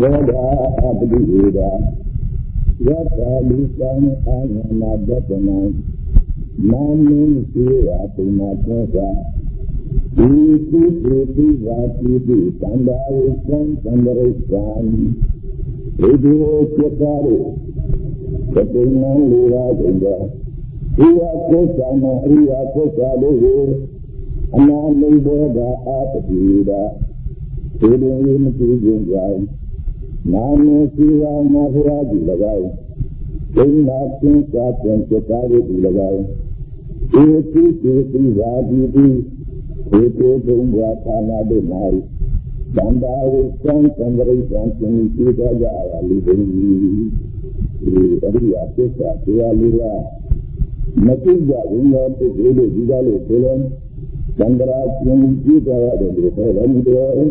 ဝေဒအပတိဧဒယထာလိသံအာယနာဒတနံနာမိစေဝပုဏ္ဏသောသာဒီတိတိတိဝါတိတိသံဃာဝိသံသံဃရိသံဒီဒီစိတ်ကားတို့တတိယံလူရာတို့ဒီဝကုသနာအရိယကုသတို့ကိုအနာမိဘောဓာအပတိဒါ ဒီလိုမျိုးမကြည့်ကြကြနာမရှိဝါမဖရာကြီး၎င်းဒိနာသင်္ချာပြန်စကားတို့ဒီ၎င်းဒီတိတိတိဝါဒီဒီဒီတေဘုံဘွာဌာနတို့၌သံဃာဝိသံသံဃရိသံသင်္ကြန်ကြကြရလူတွေဒီအရိယာသစ္စာတရားလေးကမသိကြဘူးလို့ဒီလိုဒီကလေးဆိုရင်သံဃာကျင့်ကြည့်ကြရတယ်ဒီလိုပဲလို့ပြောတယ်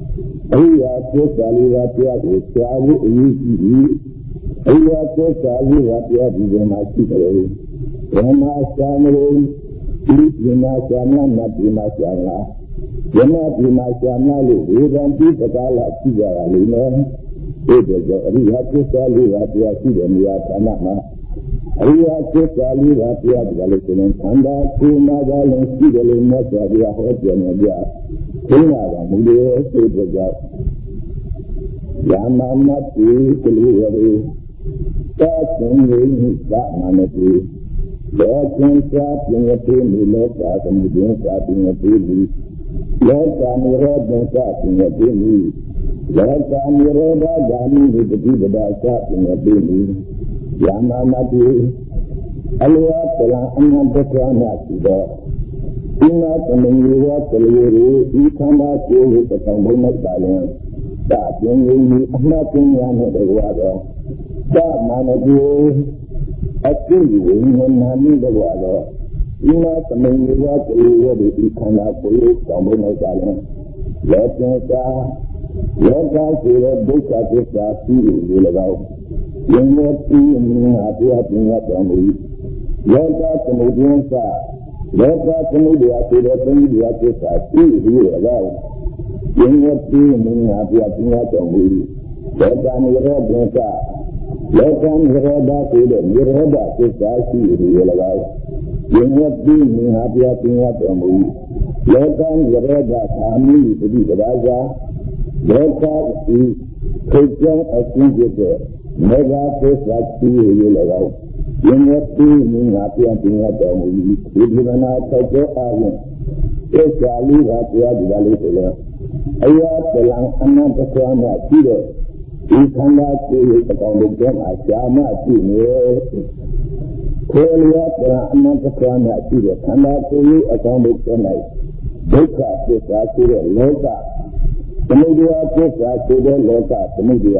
အရိယာသစ္စာလေးပါးတရားကိုမသိကြလို့ရှိရင်တရားနဲ့ရံပြန်သိပြီးပြည့်တဲ့သံဃာနဲ့မျိုးပါးဒီသက္ကလမျိုးကြရတယ်လို့ဒီလိုနဲ့တော့ဒီကြားတယ်ဒီကြကြောက်အရိယာသစ္စာလေးပါးတရားကိုရှားဖို့အရေးကြီးပြီးအရိယာသစ္စာလေးပါးတရားဒီမှာရှိတယ်ဘယ်မှာရှားမလို့ဒီပညာရှားမှမပညာရှားလားယမပညာရှားမှလို့ဝေဒံတိသက္ကလရှိကြရလိမ့်မယ်ဒီတော့အရိယာသစ္စာလေးပါးတရားရှိတဲ့နေရာဌာနမှာအရိယာသစ္စာလေးပါးတရားဒီလိုဆိုရင်ခန္ဓာကိုယ်မှာကလည်းရှိတယ်လို့မြတ်စွာဘုရားဟောပြောနေကြခ င်းလာတာမူလေစိတ်ကြောင့်ယာမမတိကလေးရည်သာသင်္ကေသမနတိလောကံစာပြင်းတိမိလောကသမုဒိစာပြင်းတိမိလောကနိရောဓစာပြင်းတိမိလောကနိရောဓဂာမိဝိပတိပဒါစာပြင်းတိမိယာမမတိအလျာပလံအနန္တကနာရှိသော ဒီနာသမင်ရေဝကလေးရီဤခန္ဓာကိုယ်ကိုတဆောင်ဘုံနဲ့ပါရင်သာပြင်းရင်းအမှတ်ပညာနဲ့တကွာတော့သာမနတိအကျင့်ဝိညာဏမိတကွာတော့ဒီနာသမင်ရေဝကလေးရီဤခန္ဓာကိုယ်ကိုဆောင်ဘုံနဲ့ပါရင် လောကသာလောကဆိုတဲ့ဒုက္ခသစ္စာရှိနေလေကောယင်ရဲ့ပြီးမြင်ဟာတရားပညာတော်မူလောကသမုဒယသလောကသမုဒယဆိုတဲ့သမုဒယသစ္စာရှိနေလေကောယင်ရဲ့ပြီးမြင်ဟာတရားပညာတော်မူလောကနိရောဓသလောကနိရောဓဆိုတဲ့နိရောဓသစ္စာရှိနေလေကောယင်ရဲ့ပြီးမြင်ဟာတရားပညာတော်မူလောကနိရောဓသာမိပฏิပဒါသာလောကဤခေကျံအကျဉ်းဖြစ်တဲ့မေဃသစ္စာရှိရ၎င်း ယင်းရဲ့ပြီးမြင်ငါပြန်ပြင်ရတော်မူ၏ဒီဒီမနာချက်ကျအားဖြင့်သစ္စာလေးပါးတရားဒီပါလေးဆိုလဲအရာပလံအနန္တကွာမြရှိတဲ့ဒီခန္ဓာကိုယ်ရဲ့အကောင်လုံးကျမ်းအားရှားမှရှိနေခေလျာပလံအနန္တကွာမြရှိတဲ့ခန္ဓာကိုယ်ရဲ့အကောင်လုံးကျမ်း၌ဒုက္ခသစ္စာရှိတဲ့လောကသမုဒယသစ္စာရှိတဲ့လောကသမုဒယ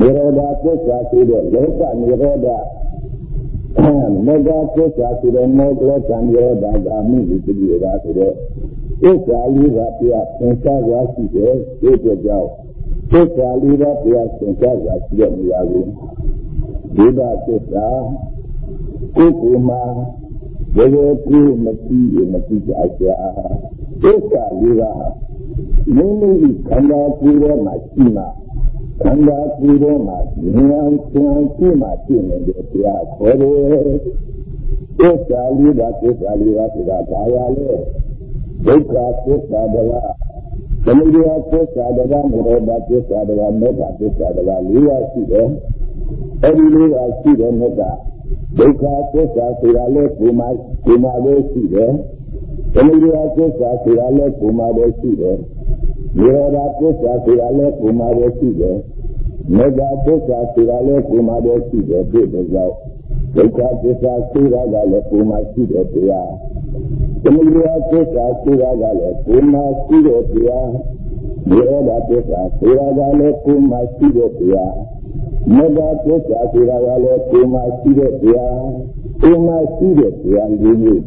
နိရောဓသစ္စာရှိတဲ့လောကနိရောဓ မေဃသစ္စာရှိတဲ့မောကလကံနိရောဓဂာမိဝိပတိရာဆိုတဲ့သစ္စာလေးပါးပြသင်္ချာစွာရှိတဲ့ဒီအတွက်ကြောင့်သစ္စာလေးပါးပြသင်္ချာစွာရှိတဲ့နေရာကိုဒီပါသစ္စာကိုယ်ကိုယ်မှာရေရေပြည့်မကြည့်မကြည့်ကြရှာသစ္စာလေးပါးမိမိခန္ဓာကိုယ်ထဲမှာရှိမှ ခန္ဓာကိုယ်ထဲမှာဉာဏ်ဉာဏ်ရှိမှရှိနေတဲ့တရားခေါ်တယ်။သစ္စာလေးပါးသစ္စာလေးပါးဆိုတာဘာရလဲ။ဒုက္ခသစ္စာတကားသမုဒယသစ္စာတကားနိရောဓသစ္စာတကားမေတ္တာသစ္စာတကားလေးပါးရှိတယ်။အဲဒီလေးပါးရှိတဲ့မေတ္တာဒုက္ခသစ္စာဆိုတာလဲဒီမှာဒီမှာပဲရှိတယ်။သမုဒယသစ္စာဆိုတာလဲဒီမှာပဲရှိတယ်။နိရောဓသစ္စာဆိုတာလည်းကိုယ်မှာပဲရှိတယ်။ မေဃသစ္စာဆိုတာလည်းကိုယ်မှာပဲရှိတယ်ပြည့်တဲ့ကြောင့်ဒုက္ခသစ္စာဆိုတာကလည်းကိုယ်မှာရှိတဲ့တရား။သမုဒယသစ္စာဆိုတာကလည်းကိုယ်မှာရှိတဲ့တရား။နိရောဓသစ္စာဆိုတာကလည်းကိုယ်မှာရှိတဲ့တရားမေတ္တာပုစ္ဆာဆိုတာကလည်းကိုယ်မှာရှိတဲ့တရားကိုယ်မှာရှိတဲ့တရားလေးမျိုး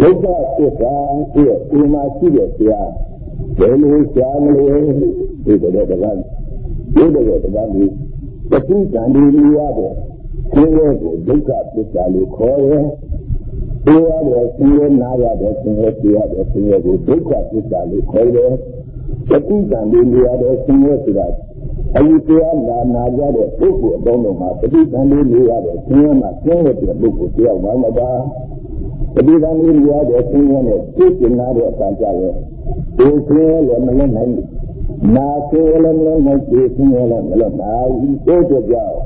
ဒုက္ခသစ္စာဆိုတဲ့ကိုယ်မှာရှိတဲ့တရားဘယ်လိုရှားမလဲဒီတဲ့တကား ဒီတဲ့တကားလေးပဋိသန္ဓေရရတဲ့ဆင်းရဲကိုဒုက္ခသစ္စာလို့ခေါ်ရဲတရားတဲ့ဆင်းရဲနာရတဲ့ဆင်းရဲတရားတဲ့ဆင်းရဲကိုဒုက္ခသစ္စာလို့ခေါ်ရဲပဋိသန္ဓေရရတဲ့ဆင်းရဲဆိုတာအဲဒီတရားနာနာကြတဲ့ပုဂ္ဂိုလ်အပေါင်းတို့မှာပဋိသန္ဓေရရတဲ့ဆင်းရဲမှာဆင်းရဲတဲ့ပုဂ္ဂိုလ်တယောက်မှမပါပဋိသန္ဓေရရတဲ့ဆင်းရဲနဲ့သိကျင်လာတဲ့အခါကျတော့ဒီဆင်းရဲလည်းမလွတ်နိုင်ဘူး နာဆင်းရဲလည်းမလွတ်နိုင်ဒီဆင်းရဲလည်းမလွတ်နိုင်ဘူးတို့ကြောင့်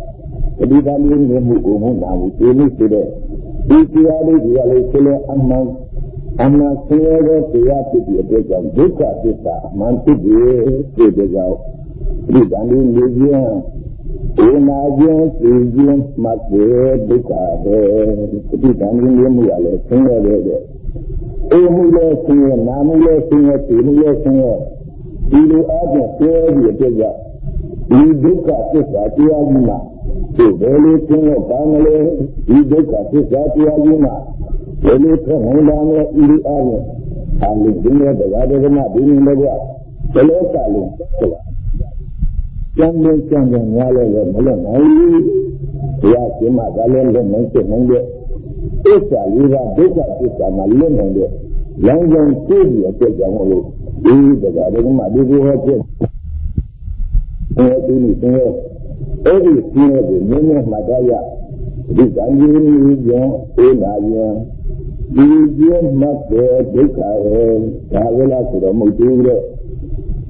ပဋိသန္ဓေမြင်မှုကိုမှုနာမှုဒီလိုဆိုတဲ့ဒီတရားလေးဒီအလေးဆိုလဲအမှန်အမှန်ဆင်းရဲတဲ့တရားဖြစ်တဲ့အတွက်ကြောင့်ဒုက္ခသစ္စာအမှန်ဖြစ်ပြီးဒီကြောင့်ဒီတန်လေးလေးခြင်းဒီနာခြင်းသိခြင်းမှတ်တဲ့ဒုက္ခပဲဒီတန်လေးလေးမှုရလဲဆင်းရဲတဲ့အိမ်မှုလဲဆင်းရဲနာမှုလဲဆင်းရဲဒီမှုလဲဆင်းရဲ ဒီလိုအပြင်ဆင်းရဲပြီးအတွက်ကြောင့်ဒီဒုက္ခသစ္စာတရားကြီးမှာဒီဘယ်လိုသင်လို့ပါမလဲဒီဒုက္ခသစ္စာတရားကြီးမှာဘယ်လိုထွက်နိုင်ပါမလဲဤဒီအားဖြင့်အာလိဒီနဲ့တရားဓမ္မဒီနည်းလည်းကဘယ်လိုကလုံးဆိုတာကျမ်းလို့ကျမ်းတယ်များလည်းမလွတ်နိုင်ဘူးတရားရှင်မကလည်းလည်းနိုင်ဖြစ်နိုင်တဲ့ဣစ္ဆာလေးပါဒုက္ခသစ္စာမှာလွတ်နိုင်တဲ့ လမ်းကြောင်းသိပြီးအကျကြောင့်လို့ဒီတရားဓမ္မဒီကိုဟောဖြစ်အဲဒီဒီအဲ့ဒီဆင်းရဲကိုနည်းနည်းမှတ်ရဒီကံကြီးကြီးကြောင့်အေးလာရင်ဒီကျင်းမှတ်တဲ့ဒုက္ခရဲ့ဒါဝလားဆိုတော့မဟုတ်သေးတဲ့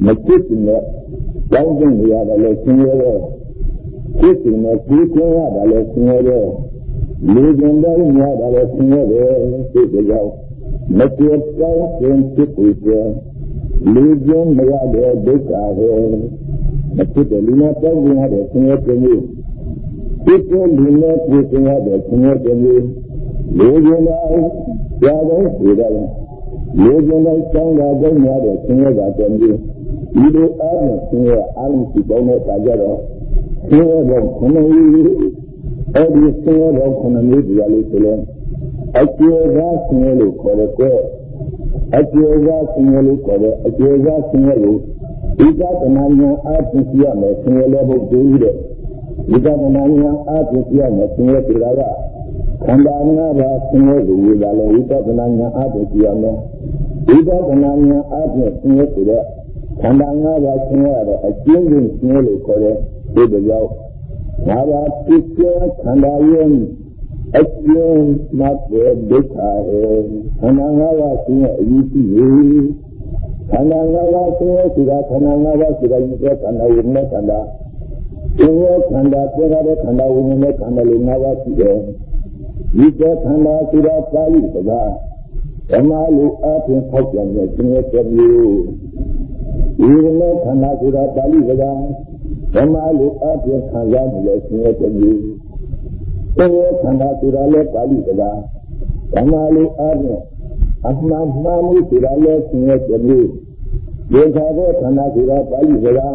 မဖြစ်တဲ့ကြောင်းကျင်နေရတယ်လေဆင်းရဲတဲ့ဖြစ်နေနဲ့ကြီးကျင်းရတယ်လေဆင်းရဲတဲ့လူကျင်တဲ့ညရတယ်လေဆင်းရဲတဲ့ဒီကြောင့် မပြေတောင်းခြင်းဖြစ်ပြီးလူကျင်မရတဲ့ဒုက္ခရဲ့မဖြစ်တဲ့လူနဲ့တောင်းကျင်ရတဲ့ဆင်းရဲခြင်းမျိုးဖြစ်တဲ့လူနဲ့ပြည့်စုံရတဲ့ဆင်းရဲခြင်းမျိုးလူကျင်တိုင်းကြားတဲ့ဒီကလည်းလူကျင်တိုင်းတောင်းတာတောင်းရတဲ့ဆင်းရဲတာခြင်းမျိုးဒီလိုအားဖြင့်ဆင်းရဲအားလုံးရှိပေါင်းတဲ့အခါကျတော့ဆင်းရဲပေါင်းခုနှစ်မျိုးအဲ့ဒီဆင်းရဲပေါင်းခုနှစ်မျိုးဒီလိုဆိုရင်အကျေသာဆင်း ရဲလို့ခေါ်တဲ့ကွအကျေသာဆင်းရဲလို့ခေါ်တဲ့အကျေသာဆင်းရဲကိုဒီကတနာဉာဏ်အားဖြင့်ကြည့်ရမယ်ဆင်းရဲလည်းဟုတ်သေးတဲ့ဒီကတနာဉာဏ်အားဖြင့်ကြည့်ရမယ်ဆင်းရဲဆိုတာကခန္ဓာငါးပါးဆင်းရဲကိုဝေလာလဲဝိပဿနာဉာဏ်အားဖြင့်ကြည့်ရမယ်ဒီကတနာဉာဏ်အားဖြင့်ဆင်းရဲဆိုတဲ့ခန္ဓာငါးပါးဆင်းရဲတော့အကျဉ်းချင်းဆင်းရဲလို့ခေါ်တဲ့ဒီတရားငါးပါးဖြစ်တဲ့ခန္ဓာရဲ့ အကျဉ်းမှတ်တဲ့ဒုက္ခရဲ့ခန္ဓာငါးပါးဆင်းရဲအရေးကြီးရဲ့ခန္ဓာငါးပါးဆင်းရဲဆိုတာခန္ဓာငါးပါးဆိုတာဒီကခန္ဓာဝိညာဉ်ခန္ဓာဆင်းရဲခန္ဓာပြရတဲ့ခန္ဓာဝိညာဉ်နဲ့ခန္ဓာလေးငါးပါးရှိတယ်ဒီကခန္ဓာဆိုတာပါဠိစကားဓမ္မလူအပြင်ဖောက်ပြန်တဲ့ဆင်းရဲတဲ့မျိုးဒီလိုခန္ဓာဆိုတာပါဠိစကားဓမ္မလူအပြင်ခံရတဲ့ဆင်းရဲတဲ့မျိုး ဆင်းရဲခန္ဓာဆိုတာလည်းပါဠိစကားဓမ္မလူအပြင်အမှန်မှန်မှုဆိုတာလည်းဆင်းရဲတဲ့မျိုးဒီခါတဲ့ခန္ဓာဆိုတာပါဠိစကား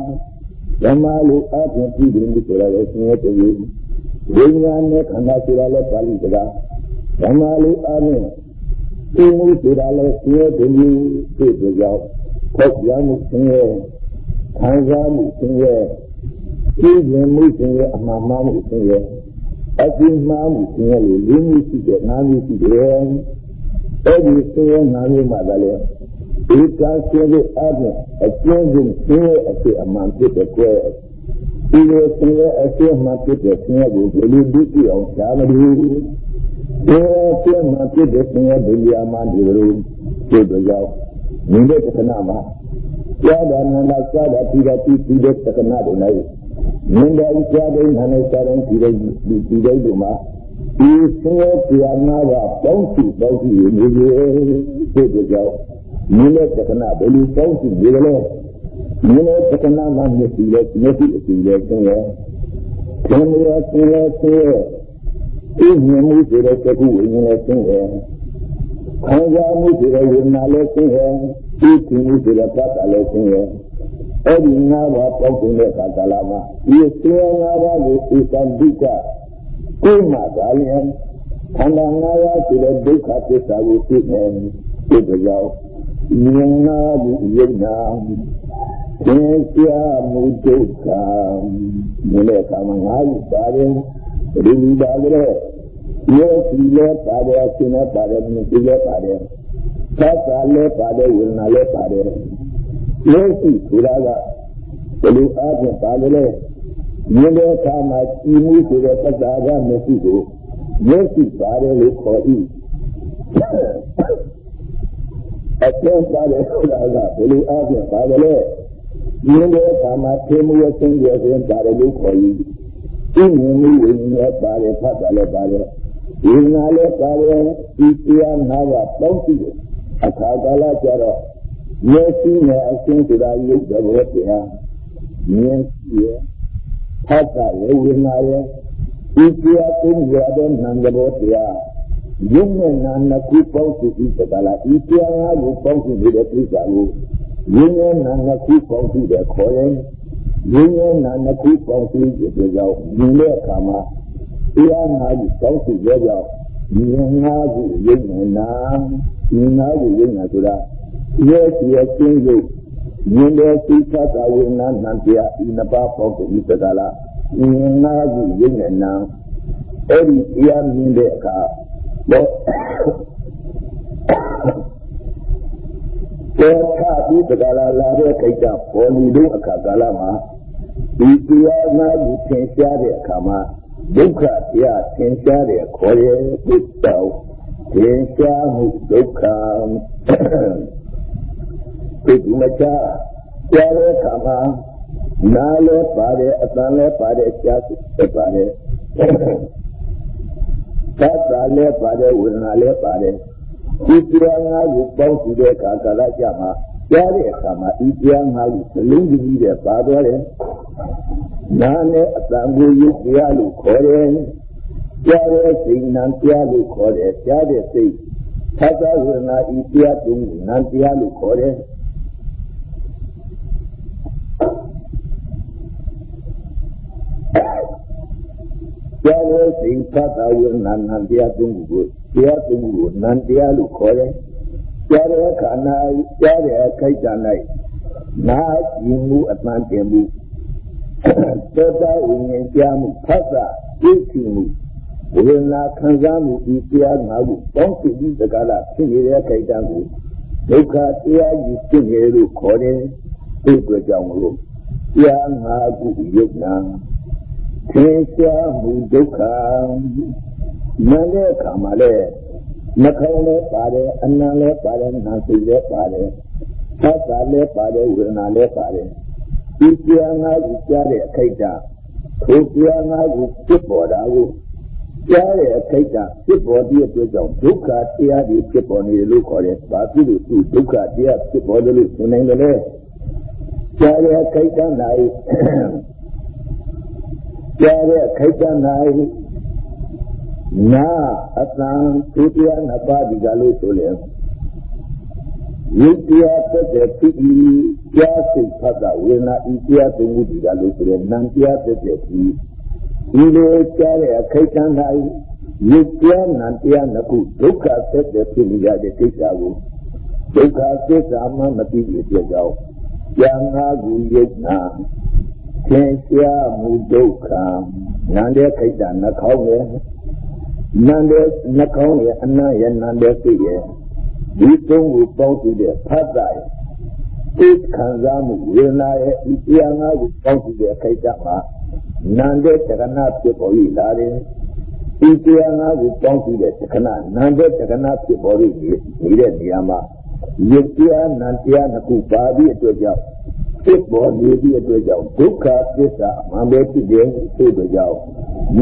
ဓမ္မလူအပြင်ပြည်တယ်ဆိုတာလည်းဆင်းရဲတဲ့မျိုးဝိညာဉ်နဲ့ခန္ဓာဆိုတာလည်းပါဠိစကားဓမ္မလူအပြင်ဒီမှုဆိုတာလည်းဆင်းရဲတဲ့မျိုးဖြစ်ကြကြောင်းဖောက်ပြန်မှုဆင်းရဲခံစားမှုဆင်းရဲသိဉာဏ်မှုဆင်းရဲအမှန်မှန်မှုဆင်းရဲ အကျဉ်းမှမှုဆင်းရဲလို့လေးမျိုးရှိတဲ့နာမျိုးရှိတယ်အဲ့ဒီဆင်းရဲနာမျိုးမှလည်းဒီကားရှိတဲ့အပြင်အကျဉ်းချင်းဆင်းရဲအဖြစ်အမှန်ဖြစ်တဲ့ကွယ်ဒီလိုဆင်းရဲအဖြစ်မှဖြစ်တဲ့ဆင်းရဲကိုဘယ်လိုဒုတိယအောင်ရှားမလို့ဒီအဖြစ်မှဖြစ်တဲ့ဆင်းရဲဒုတိယမှဒီလိုဖြစ်တဲ့ကြောင့်မြင်တဲ့တခဏမှာကြားတာနာနာကြားတာပြီးတာပြီးပြီးတဲ့တခဏတွေနဲ့ မြင်တဲ့ကြားတဲ့နာနဲ့ကြားတဲ့ပြီးတဲ့ပြီးတဲ့ဒီမှာဒီဆင်းရဲတရားနာကပေါင်းစုပေါင်းစုနေပြီဖြစ်တဲ့ကြောင့်မြင်တဲ့တခဏဘယ်လိုပေါင်းစုနေလဲမြင်တဲ့တခဏမှာမျက်စိနဲ့မျက်စိအစီနဲ့ဆင်းရဲဆင်းရဲဆင်းရဲဆင်းရဲဒီမြင်မှုတွေတဲ့ကုဝိညာဉ်နဲ့ဆင်းရဲခံစားမှုတွေဝေဒနာလည်းဆင်းရဲဒီသင်မှုတွေပတ်တာလည်းဆင်းရဲ အဲ့ဒီငါးပါးပေါက်တဲ့ကာလမှာဒီစေငါးပါးကိုဧကဒိကကိုယ်မှာသာလျင်ခန္ဓာငါးပါးဆိုတဲ့ဒုက္ခသစ္စာကိုသိနေဒီကြောင့်ဉာဏ်နာဘူးယုံနာသင်္ချာမှုဒုက္ခဒီလေကမှာငါးခုပါတယ်ဒီလိုပါလေယောစီလည်းပါတယ်အရှင်လည်းပါတယ်မြင့်လည်းပါတယ်သစ္စာလည်းပါတယ်ဝိညာဉ်လည်းပါတယ် ယောစီဆိုတာကဘယ်လိုအားဖြင့်ပါလဲမြင်တဲ့အခါမှာကြည်မှုဆိုတဲ့သစ္စာကမရှိဘူးယောစီပါတယ်လို့ခေါ်၏အကျဉ်းပါတယ်ဆိုတာကဘယ်လိုအားဖြင့်ပါလဲမြင်တဲ့အခါမှာသိမှုရဲ့သင်ရခြင်းပါတယ်လို့ခေါ်၏ဒီမြင်မှုဝိညာဉ်ပါတယ်ဖတ်တယ်လည်းပါတယ်ဒီနာလည်းပါတယ်ဒီတရားနာကပေါင်းကြည့်တယ်အခါကာလကျတော့ မျက်စိနဲ့အရှင်းဆိုတာရုပ်တော်တရားမြင်ရဖတ်တာရဝိညာရဒီတရားသုံးရတဲ့နံတော်တရားယုံနဲ့နာနှစ်ခုပေါင်းစုပြီးသလားဒီတရားငါးကိုပေါင်းစုနေတဲ့ကိစ္စကိုယုံနဲ့နာနှစ်ခုပေါင်းစုတဲ့ခေါ်ရင်ယုံနဲ့နာနှစ်ခုပေါင်းစုတဲ့ကြောင့်မြင်တဲ့အခါမှာတရားငါးခုပေါင်းစုရကြောင်းမြင်ငါးခုယုံနဲ့နာမြင်ငါးခုယုံနာဆိုတာ ရဲ့ရဲ့ကျင်းရုပ်မြင်တဲ့စိတ်သတ္တဝိညာဏံတရားဤနှစ်ပါးပေါင်းပြီးသလားမြင်ငါးခုယုံနဲ့နာအဲ့ဒီတရားမြင်တဲ့အခါတော့ပေါ်ခပြီးတကလာလာတဲ့ခိတ်ကပေါ်လူတို့အခါကာလမှာဒီတရားနာကိုသင်ရှားတဲ့အခါမှာဒုက္ခတရားသင်ရှားတဲ့ခေါ်ရပုတ္တောသင်ရှားမှုဒုက္ခ ဒီမချာကြားတဲ့အခါမှာနားလည်းပါတယ်အသံလည်းပါတယ်ကြားလည်းပါတယ်သတ္တလည်းပါတယ်ဝေဒနာလည်းပါတယ်ဒီတရားငါးကိုပေါင်းစုတဲ့အခါကာလကြမှာကြားတဲ့အခါမှာဒီတရားငါးကိုသလုံးကြီးတဲ့ပါသွားတယ်နာနဲ့အတန်ကိုရုပ်တရားလို့ခေါ်တယ်ကြားတဲ့စိတ်နာတရားလို့ခေါ်တယ်ကြားတဲ့စိတ်သတ္တဝေဒနာဤတရားတုံးနာတရားလို့ခေါ်တယ် ကြားတဲ့စိတ်သတ္တဝေဒနာနာတရားတုံးကိုတရားတုံးကိုနာတရားလို့ခေါ်တယ်ကြားတဲ့ခန္ဓာကြားတဲ့ခိုက်တန်လိုက်နာကြည့်မှုအတန်တင်မှုသောတာဝိညာဉ်ကြားမှုဖတ်တာသိသိမှုဝေဒနာခံစားမှုဒီတရားငါးခုပေါင်းစုပြီးသက္ကလဖြစ်နေတဲ့ခိုက်တန်ကိုဒုက္ခတရားကြီးဖြစ်နေလို့ခေါ်တယ်ဒီအတွက်ကြောင့်လို့တရားငါးခုယုတ်နာ သင်္ချာမှုဒုက္ခနာတဲ့အခါမှာလဲနှခေါင်းလည်းပါတယ်အနံလည်းပါတယ်နာစိတ်လည်းပါတယ်သတ်တာလည်းပါတယ်ဝေဒနာလည်းပါတယ်ဒီတရားငါးခုကြားတဲ့အခိုက်အတန့်ထိုတရားငါးခုဖြစ်ပေါ်တာကိုကြားတဲ့အခိုက်အတန့်ဖြစ်ပေါ်တဲ့အတွက်ကြောင့်ဒုက္ခတရားတွေဖြစ်ပေါ်နေတယ်လို့ခေါ်တယ်။ဘာဖြစ်လို့သူဒုက္ခတရားဖြစ်ပေါ်တယ်လို့ဆိုနိုင်တယ်လဲ။ကြားတဲ့အခိုက်အတန့်၌ ကြားတဲ့အခိုက်အတန့်၌နာအတန်သူတရားနှစ်ပါးဒီကလို့ဆိုလေယုတ်တရားတက်တဲ့ဖြစ်ပြီးကြားစိတ်ဖတ်တာဝေနာဤတရားသုံးခုဒီကလို့ဆိုရင်နံတရားတက်တဲ့ဖြစ်ဒီလိုကြားတဲ့အခိုက်အတန့်၌ယုတ်တရားနံတရားနှစ်ခုဒုက္ခတက်တဲ့ဖြစ်နေရတဲ့ကိစ္စကိုဒုက္ခသစ္စာမှမသိတဲ့အတွက်ကြောင့်ဉာဏ်ငါးခုယုတ်နာ သင်ရှားမှုဒုက္ခနံတဲ့ခိတ္တနှခေါင်းရဲ့နံတဲ့နှခေါင်းရဲ့အနံ့ရဲ့နံတဲ့စိတ်ရဲ့ဒီသုံးကိုပေါင်းစုတဲ့ဖတ်တာရဲ့သိခံစားမှုဝေဒနာရဲ့ဒီတရားငါးကိုပေါင်းစုတဲ့ခိတ္တမှာနံတဲ့တက္ကနာဖြစ်ပေါ်ရလာတယ်ဒီတရားငါးကိုပေါင်းစုတဲ့တက္ကနာနံတဲ့တက္ကနာဖြစ်ပေါ်ရနေတဲ့နေရာမှာယုတ်တရားနံတရားနှစ်ခုပါပြီးအတွက်ကြောင့် ဖြစ်ပေါ်နေသည့်အတွက်ကြောင့်ဒုက္ခသစ္စာအမှန်ပဲဖြစ်တယ်ဆိုတဲ့ကြောင့်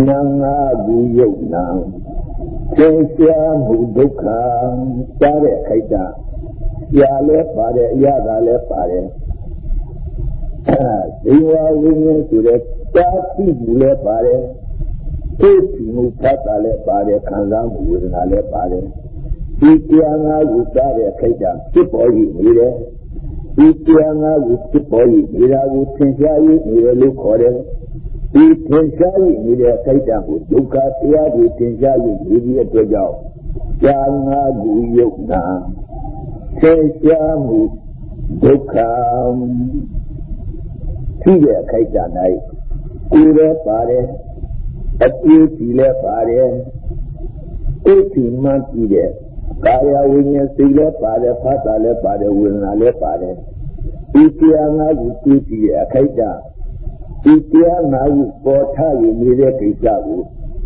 နာငါကူယုတ်နာသင်္ချာမှုဒုက္ခစားတဲ့ခိုက်တာဆရာလည်းပါတယ်အရသာလည်းပါတယ်ဒီဝါဝိညာဉ်ဆိုတဲ့တာတိမှုလည်းပါတယ်သိတိမှုဖတ်တာလည်းပါတယ်ခံစားမှုဝေဒနာလည်းပါတယ်ဒီတရားငါးခုစားတဲ့ခိုက်တာဖြစ်ပေါ်နေတယ် ဒီတရားငါးကိုဖြစ်ပေါ်၍နေရာကိုသင်ရှား၍နေရလို့ခေါ်တယ်ဒီသင်ရှား၍နေတဲ့စိတ်ဓာတ်ကိုဒုက္ခတရားကိုသင်ရှား၍နေပြီးအတွက်ကြောင့်တရားငါးကိုယုတ်နာသင်ရှားမှုဒုက္ခဖြစ်တဲ့အခိုက်အတန့်၌ကိုယ်လည်းပါတယ်အပြည့်ကြီးလည်းပါတယ်အိဋ္ဌိမှန်ကြည့်တဲ့ ကာယဝိညာဉ်စိတ်လည်းပါတယ်ဖတ်တာလည်းပါတယ်ဝေဒနာလည်းပါတယ်ဒီတရားငါးခုကြည့်ကြည့်တဲ့အခိုက်အတန့်ဒီတရားငါးခုပေါ်ထားယူနေတဲ့ကိစ္စကို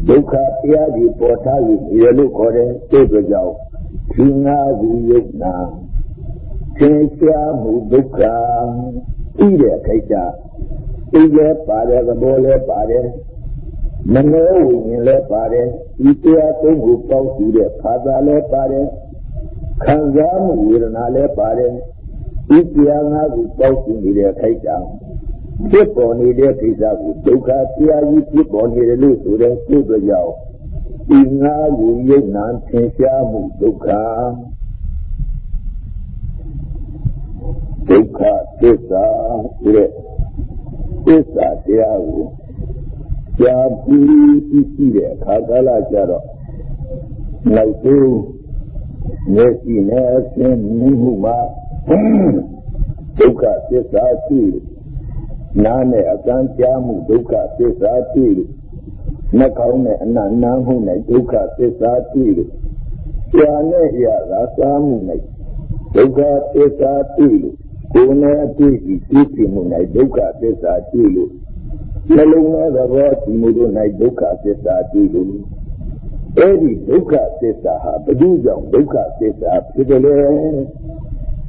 ဒုက္ခတရားကြီးပေါ်ထားယူနေရလို့ခေါ်တယ်သို့သောကြောင့်ဒီငါးခုယုတ်နာသင်္ချာမှုဒုက္ခဤတဲ့အခိုက်အတန့်ဒီလည်းပါတယ်သဘောလည်းပါတယ် မနောဝိညာဉ်လည်းပါတယ်ဒီတရားသုံးခုပေါင်းစုတဲ့ဘာသာလည်းပါတယ်ခံစားမှုဝေဒနာလည်းပါတယ်ဒီတရားငါးခုပေါင်းစုနေတဲ့ခိုက်တာဖြစ်ပေါ်နေတဲ့ကိစ္စကိုဒုက္ခတရားကြီးဖြစ်ပေါ်နေတယ်လို့ဆိုတဲ့သို့တော်ကြောင့်ဒီငါးခုယုံနာသင်ရှားမှုဒုက္ခဒုက္ခသစ္စာဆိုတဲ့သစ္စာတရားကို ကြာပြီးရှိတဲ့အခါကာလကျတော့လိုက်သေးမျက်စိနဲ့အခြင်းမြင်မှုမှာဒုက္ခသစ္စာရှိနားနဲ့အကန့်ကြားမှုဒုက္ခသစ္စာရှိနှာခေါင်းနဲ့အနံ့နားမှုနဲ့ဒုက္ခသစ္စာရှိကြာနဲ့ရတာစားမှုနဲ့ဒုက္ခသစ္စာရှိကိုယ်နဲ့အတွေ့အကြုံသိမှုနဲ့ဒုက္ခသစ္စာရှိလို့ နှလုံးသားသဘောဒီမှုတို့၌ဒုက္ခသစ္စာတွေ့လို့အဲ့ဒီဒုက္ခသစ္စာဟာဘုဒ္ဓကြောင့်ဒုက္ခသစ္စာဖြစ်တယ်လေ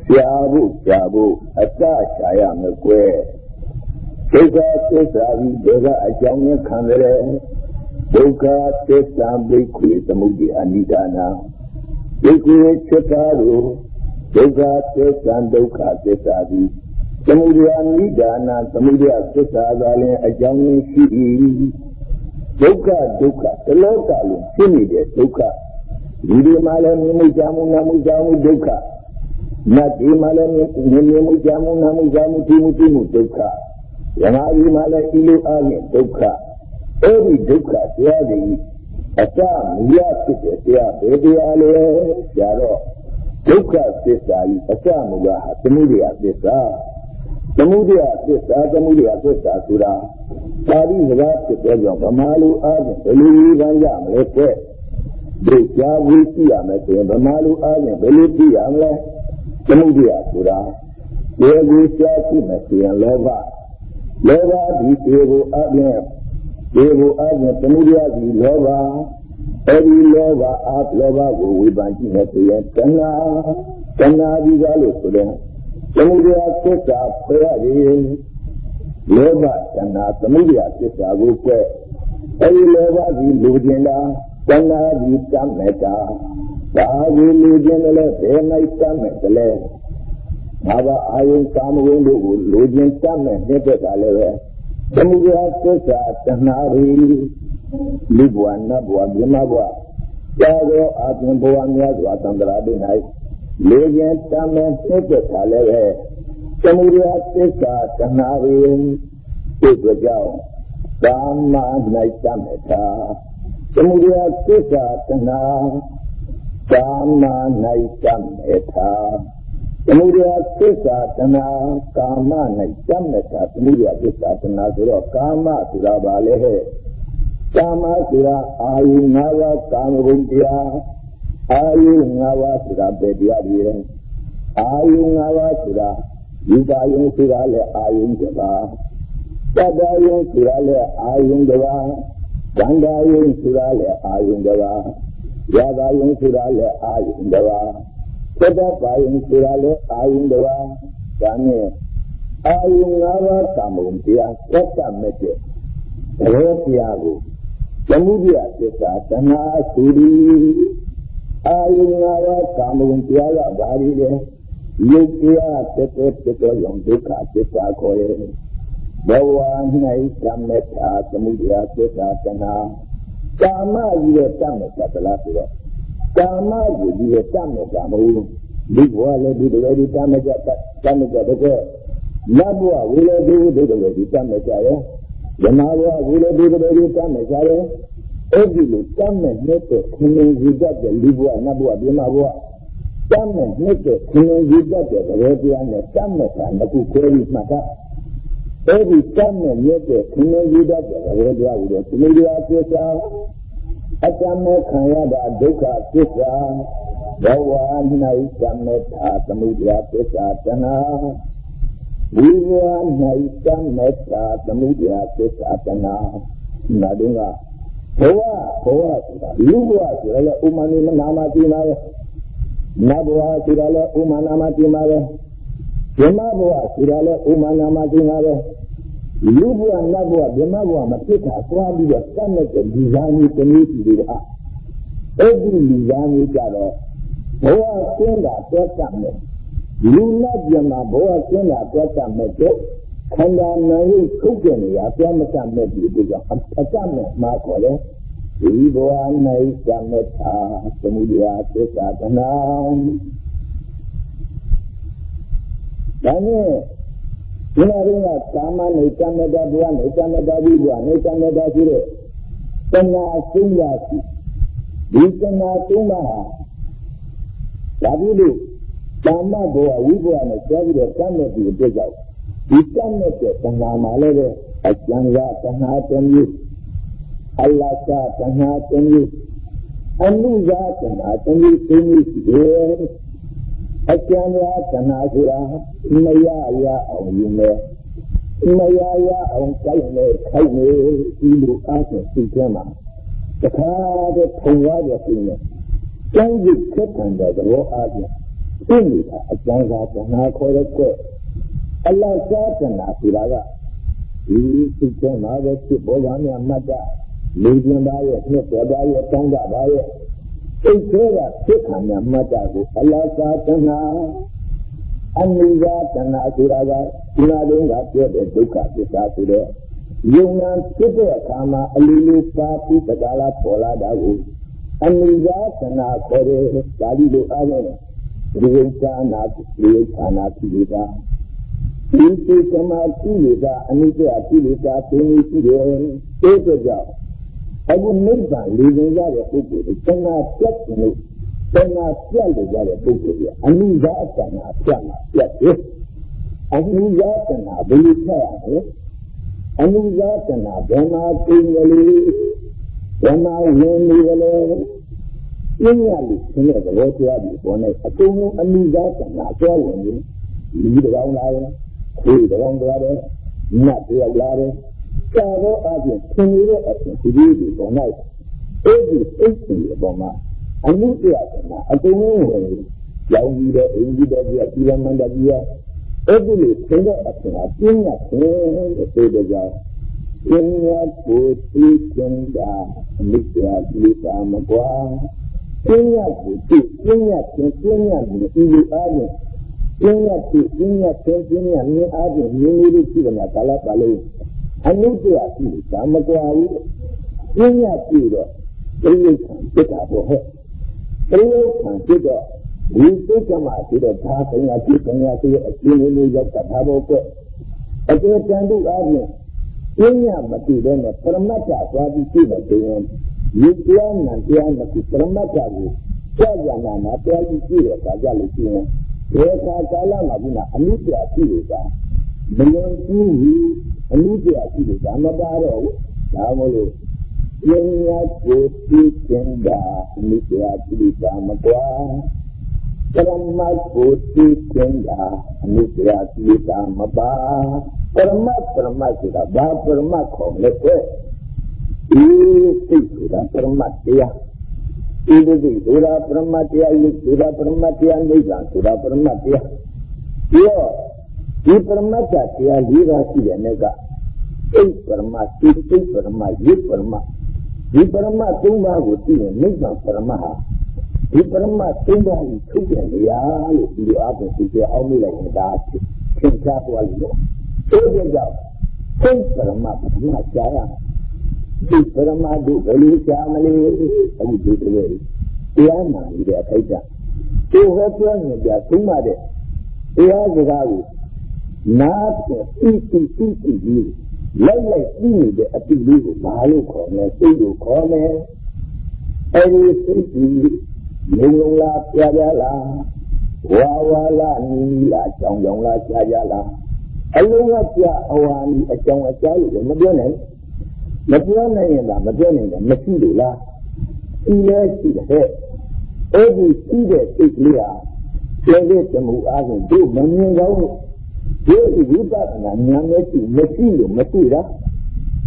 ရှားဖို့ရှားဖို့အစရှာရမယ်ကွယ်ဒုက္ခသစ္စာဒီဒေကအကြောင်းနဲ့ခံတယ်ဒုက္ခသစ္စာဘိက္ခုသမုဒိအနိဒါနာဘိက္ခုချက်သားတို့ဒုက္ခသစ္စာဒုက္ခသစ္စာသည် သမုဒယနိဒာနာသမုဒယသစ္စာသာလင်အကြောင်းရင်းရှိ၏ဒုက္ခဒုက္ခတလောကလုံးဖြစ်နေတဲ့ဒုက္ခဒီဒီမှာလည်းမြင်မှုကြမှုနာမှုကြမှုဒုက္ခနတ်ဒီမှာလည်းမြင်မြင်မှုကြမှုနာမှုကြမှုဒီမှုဒီမှုဒုက္ခယမဒီမှာလည်းဤလိုအားဖြင့်ဒုက္ခအဲ့ဒီဒုက္ခတရားတွေအစမရဖြစ်တဲ့တရားဘယ်တရားလဲကြာတော့ဒုက္ခသစ္စာကြီးအစမူကသမုဒယသစ္စာ သမုဒယသစ္စာသမုဒယသစ္စာဆိုတာပါဠိစကားဖြစ်တဲ့ကြောင့်ဗမာလူအားဖြင့်ဘယ်လိုရေးပန်းရမလဲတဲ့ဒီကြားဝေးကြည့်ရမယ်ဆိုရင်ဗမာလူအားဖြင့်ဘယ်လိုကြည့်ရမလဲသမုဒယဆိုတာဒီကိုရှားကြည့်မယ်ဆိုရင်လောဘလောဘဒီဒီကိုအားဖြင့်ဒီကိုအားဖြင့်သမုဒယဒီလောဘအဲဒီလောဘအားလောဘကိုဝေဖန်ကြည့်မယ်ဆိုရင်တဏှာတဏှာဒီကားလို့ဆိုတဲ့ သမုဒယသစ္စာဖွယ်ရတယ်လောဘတဏှာသမုဒယသစ္စာကိုကွဲအဲဒီလောဘကြီးလူကျင်တာတဏှာကြီးတတ်မဲ့တာဒါကိုလူကျင်တယ်လဲဘယ်နိုင်တတ်မဲ့တယ်လဲဘာသာအာယုကာမဝိတို့ကိုလူကျင်တတ်မဲ့တဲ့ကလည်းပဲသမုဒယသစ္စာတဏှာရီလူဘဝနတ်ဘဝမြမဘဝကြာသောအပြင်ဘဝများစွာသံဃာတို့၌ လေခြင်းတမ်းမဲ့သိတဲ့ခါလည်းပဲသမုဒယသစ္စာတဏှာရင်းသိကြကြောင်းကာမ၌တမ်းမဲ့တာသမုဒယသစ္စာတဏှာကာမ၌တမ်းမဲ့တာသမုဒယသစ္စာတဏှာကာမ၌တမ်းမဲ့တာသမုဒယသစ္စာတဏှာဆိုတော့ကာမဆိုတာဘာလဲဟဲ့ကာမဆိုတာအာယု၅ပါးကာမဂုဏ်တရား အာယု၅ပါးဆိုတာပဲတရားတွေရဲ့အာယု၅ပါးဆိုတာဒီပါယုံဆိုတာလည်းအာယုတစ်ပါးတတ္တယုံဆိုတာလည်းအာယုတစ်ပါးကန္တာယုံဆိုတာလည်းအာယုတစ်ပါးရာဂယုံဆိုတာလည်းအာယုတစ်ပါးသတ္တပါယုံဆိုတာလည်းအာယုတစ်ပါးဒါနဲ့အာယု၅ပါးကာမဂုဏ်တရားသတ္တမဲ့တဲ့ဘောတရားကိုသမုဒယသစ္စာတဏှာသုရီ အာယုငါးပါးကာမဂုဏ်တရားရပါရီလေယုတ်တရားတက်တက်တက်တက်ရောဒုက္ခသစ္စာခေါ်ရဲ့ဘဝ၌သမ္မတာသမုဒယသစ္စာတဏှာကာမကြီးရဲ့တတ်မဲ့တာလားဆိုတော့ကာမကြီးရဲ့တတ်မဲ့တာမဟုတ်ဘူးဒီဘဝလည်းဒီတကယ်ဒီတမ်းမကြတမ်းမကြတကယ်နတ်ဘဝဝိလေဒီဒီတကယ်ဒီတမ်းမကြရဲ့ယမဘဝဝိလေဒီတကယ်ဒီတမ်းမကြရဲ့အဲ့ဒီလိုတမ်းမဲ့တဲ့ခင်းရင်ယူတတ်တဲ့လူဘဝနတ်ဘဝပြမဘဝတမ်းမဲ့တဲ့ခင်းရင်ယူတတ်တဲ့တကယ်တရား နဲ့တမ်းမဲ့တာငခုခွဲပြီးမှတ်တာအဲ့ဒီတမ်းမဲ့တဲ့ခင်းရင်ယူတတ်တဲ့တကယ်တရားကိုဒီလိုတရားသစ္စာအတ္တမေခံရတာဒုက္ခသစ္စာဘဝ၌ သမေတာသမုဒယသစ္စာတဏဝိဘဝ၌သမေတာသမုဒယသစ္စာတဏနာဒုကဘဝဘဝဆိုတာလူဘဝဆိုရလဲဥမာနိမနာမတိနာပဲနတ်ဘဝဆိုရလဲဥမာနာမတိနာပဲဓမ္မဘဝဆိုရလဲဥမာနာမတိနာပဲလူဘဝနတ်ဘဝဓမ္မဘဝမဖြစ်တာသွားပြီးတော့စက်မဲ့တဲ့ဒီဇာမျိုးတမျိုးစီတွေဟာအဲ့ဒီဒီဇာမျိုးကြတော့ဘဝကျင်းတာတွက်တတ်မယ်လူနဲ့ပြန်မှာဘဝကျင်းတာတွက်တတ်မယ်တဲ့ ခန္ဓာနာယုထုတ်ကြနေရပြန်မတတ်မဲ့ဒီအတွက်ကြောင့်အတတ်မဲ့မှာခေါ်တယ်ဒီဘဝ၌သမထာသမုဒယသစ္စာတနာဒါနဲ့ဒီနာရင်းကကာမနေကမ္မတာဘဝနေကမ္မတာဒီဘဝနေကမ္မတာရှိတဲ့တဏှာအစုံရရှိဒီတဏှာသုံးပါးဟာဒါပြုလို့ကာမဘဝဝိဘဝနဲ့ဆွဲပြီးတော့ကမ်းမဲ့ဒီအတွက်ကြောင့် ဒီကမ်းမဲ့တဲ့တဏှာမှာလည်းပဲအကျံကတဏှာတစ်မျိုးအလ္လာဟ်ကတဏှာတစ်မျိုးအနုဇာတဏှာတစ်မျိုးသိမျိုးရှိတယ်အကျံကတဏှာဆိုတာမရရအောင်ယူမယ်မရရအောင်ကြိုက်နေခိုက်နေဒီလိုအားဖြင့်သိကြမှာတခါတည်းထုံရတဲ့ပြင်းနေကျမ်းကြီးခက်ထန်တဲ့သဘောအားဖြင့်သိနေတာအကျမ်းစာတဏှာခေါ်တဲ့က အလ္လာဟ်စာတဏှာဆိုတာကဒီသိကြမှာပဲဖြစ်ပေါ်ရမယ့်မှတ်တာလူကျင်သားရဲ့နှစ်တော်သားရဲ့တောင်းတပါရဲ့စိတ်သေးကဖြစ်ခံများမှတ်တာကိုအလ္လာဟ်စာတဏှာအနိယတဏှာဆိုတာကဒီနာတုန်းကပြောတဲ့ဒုက္ခသစ္စာဆိုတဲ့ယုံနာဖြစ်တဲ့အခါမှာအလိုလိုပါပြီးတကားလားပေါ်လာတာကိုအနိယတဏှာခေါ်တယ်ဒါဒီလိုအားဖြင့်ဒီဝိသနာဒီဝိသနာဖြစ်နေတာ ဒီစိတ်ကမှရှိနေတာအနိစ္စရှိနေတာပင်ရှိတယ်အဲဒါကြောင့်အခုနိဗ္ဗာန်လေရင်ရတဲ့ပုဂ္ဂိုလ်တွေတဏှာပြတ်လို့တဏှာပြတ်လို့ရတဲ့ပုဂ္ဂိုလ်တွေအနိစ္စအတ္တနာပြတ်မှာပြတ်တယ်အနိစ္စတဏှာဘယ်လိုဖြတ်ရမလဲအနိစ္စတဏှာဘယ်မှာကျင်းကလေးဘယ်မှာဝင်နေကလေးပြင်းရလို့ဆင်းတဲ့သဘောတရားဒီပေါ်နေအကုန်လုံးအနိစ္စတဏှာကျော်ဝင်နေလူတကောင်လာတယ် ခွေးတကောင်လာတယ်နတ်တယောက်လာတယ်ကာရောအပြင်သင်နေတဲ့အပြင်ဒီလိုဒီပေါ်၌အဲ့ဒီအိတ်ကြီးအပေါ်မှာအမှုတရားကအကုန်လုံးဝင်ရောင်ကြီးတဲ့အိမ်ကြီးတဲ့ပြပြည်မန္တကြီးရအဲ့ဒီလိုသင်တဲ့အပြင်အပြင်းရတဲ့ဆိုတဲ့ကြောင့်ပညာကိုသိကျင်တာအမိတရားဒီပါမကွာပညာကိုသိပညာသင်ပညာကိုဒီလိုအားဖြင့် ပညာသိပညာသင်ပညာမြင်အားဖြင့်မြင်လို့ရှိတယ်ကာလပါလို့အနုတ္တရာရှိတာမကွာဘူးပညာသိတော့ပြိဋ္ဌာန်ဖြစ်တာပေါ့ဟဲ့ပြိဋ္ဌာန်ဖြစ်တော့ဒီစိတ်ကမှဖြစ်တော့ဒါပညာသိပညာသိရဲ့အကျဉ်းလေးရောက်တာဒါပေါ့ကအကျဉ်းတန်တုအားဖြင့်ပညာမသိတဲ့နဲ့ပရမတ္ထသွားပြီးသိတဲ့ဆိုရင်ဒီတရားနာတရားမသိပရမတ္ထကိုကြာရနာနာတရားကြီးသိတဲ့အခါကြလို့ရှိရင် ဒီအခါကာလမှာကအနုတ္တရာရှိနေတာမလွန်ဘူးအနုတ္တရာရှိနေတာမပါတော့ဘူးဒါမို့လို့ပညာကိုသိကျင်တာအနုတ္တရာရှိတာမကွာပရမတ်ကိုသိကျင်တာအနုတ္တရာရှိတာမပါပရမတ်ပရမတ်ဆိုတာဘာပရမတ်ခေါ်လဲကွဒီသိဆိုတာပရမတ်တရား ဒီဒီဆိုတာပရမတ်တရားယုဆိုတာပရမတ်တရားနိဗ္ဗာန်ဆိုတာပရမတ်တရားပြီးတော့ဒီပရမတ်တရား၄ပါးရှိတဲ့နေ့ကအိပရမတ်သိသိပရမတ်ယုပရမတ်ဒီပရမတ်၃ပါးကိုသိရင်နိဗ္ဗာန်ပရမတ်ဟာဒီပရမတ်၃ပါးကိုထုတ်ပြန်နေရလို့ဒီလိုအားဖြင့်သိကြအောင်မိလိုက်ရင်ဒါသင်္ချာသွားလို့အဲ့ဒါကြောင့်သိပရမတ်ပရမတ်ကြားရ ဒီပရမတ်တို့ဘယ်လိုကြားမလဲအခုဒီတည်းတရားနာနေတဲ့အခိုက်အတန့်ကိုဟောပြောနေကြသုံးပါတဲ့တရားစကားကိုနားပြီးပြီးပြီးပြီးပြီးလိုက်လိုက်ပြီးနေတဲ့အတိလေးကိုဘာလို့ခေါ်လဲစိတ်ကိုခေါ်မယ်အဲဒီစိတ်ကြီးလုံလုံလားပြာပြာလားဝါဝါလားနီနီလားကြောင်ကြောင်လားကြာကြာလားအလုံးကပြအဝါနီအကြောင်အကြားလို့မပြောနိုင် မပြောနိုင်ရင်ဒါမပြောနိုင်တယ်မရှိလို့လားဒီလဲရှိတယ်အဲ့ဒီရှိတဲ့စိတ်ကလေးဟာကျေတဲ့တမှုအားဖြင့်တို့မမြင်ကောင်းလို့ဒီဝိပဿနာဉာဏ်နဲ့ရှိမရှိလို့မရှိတာ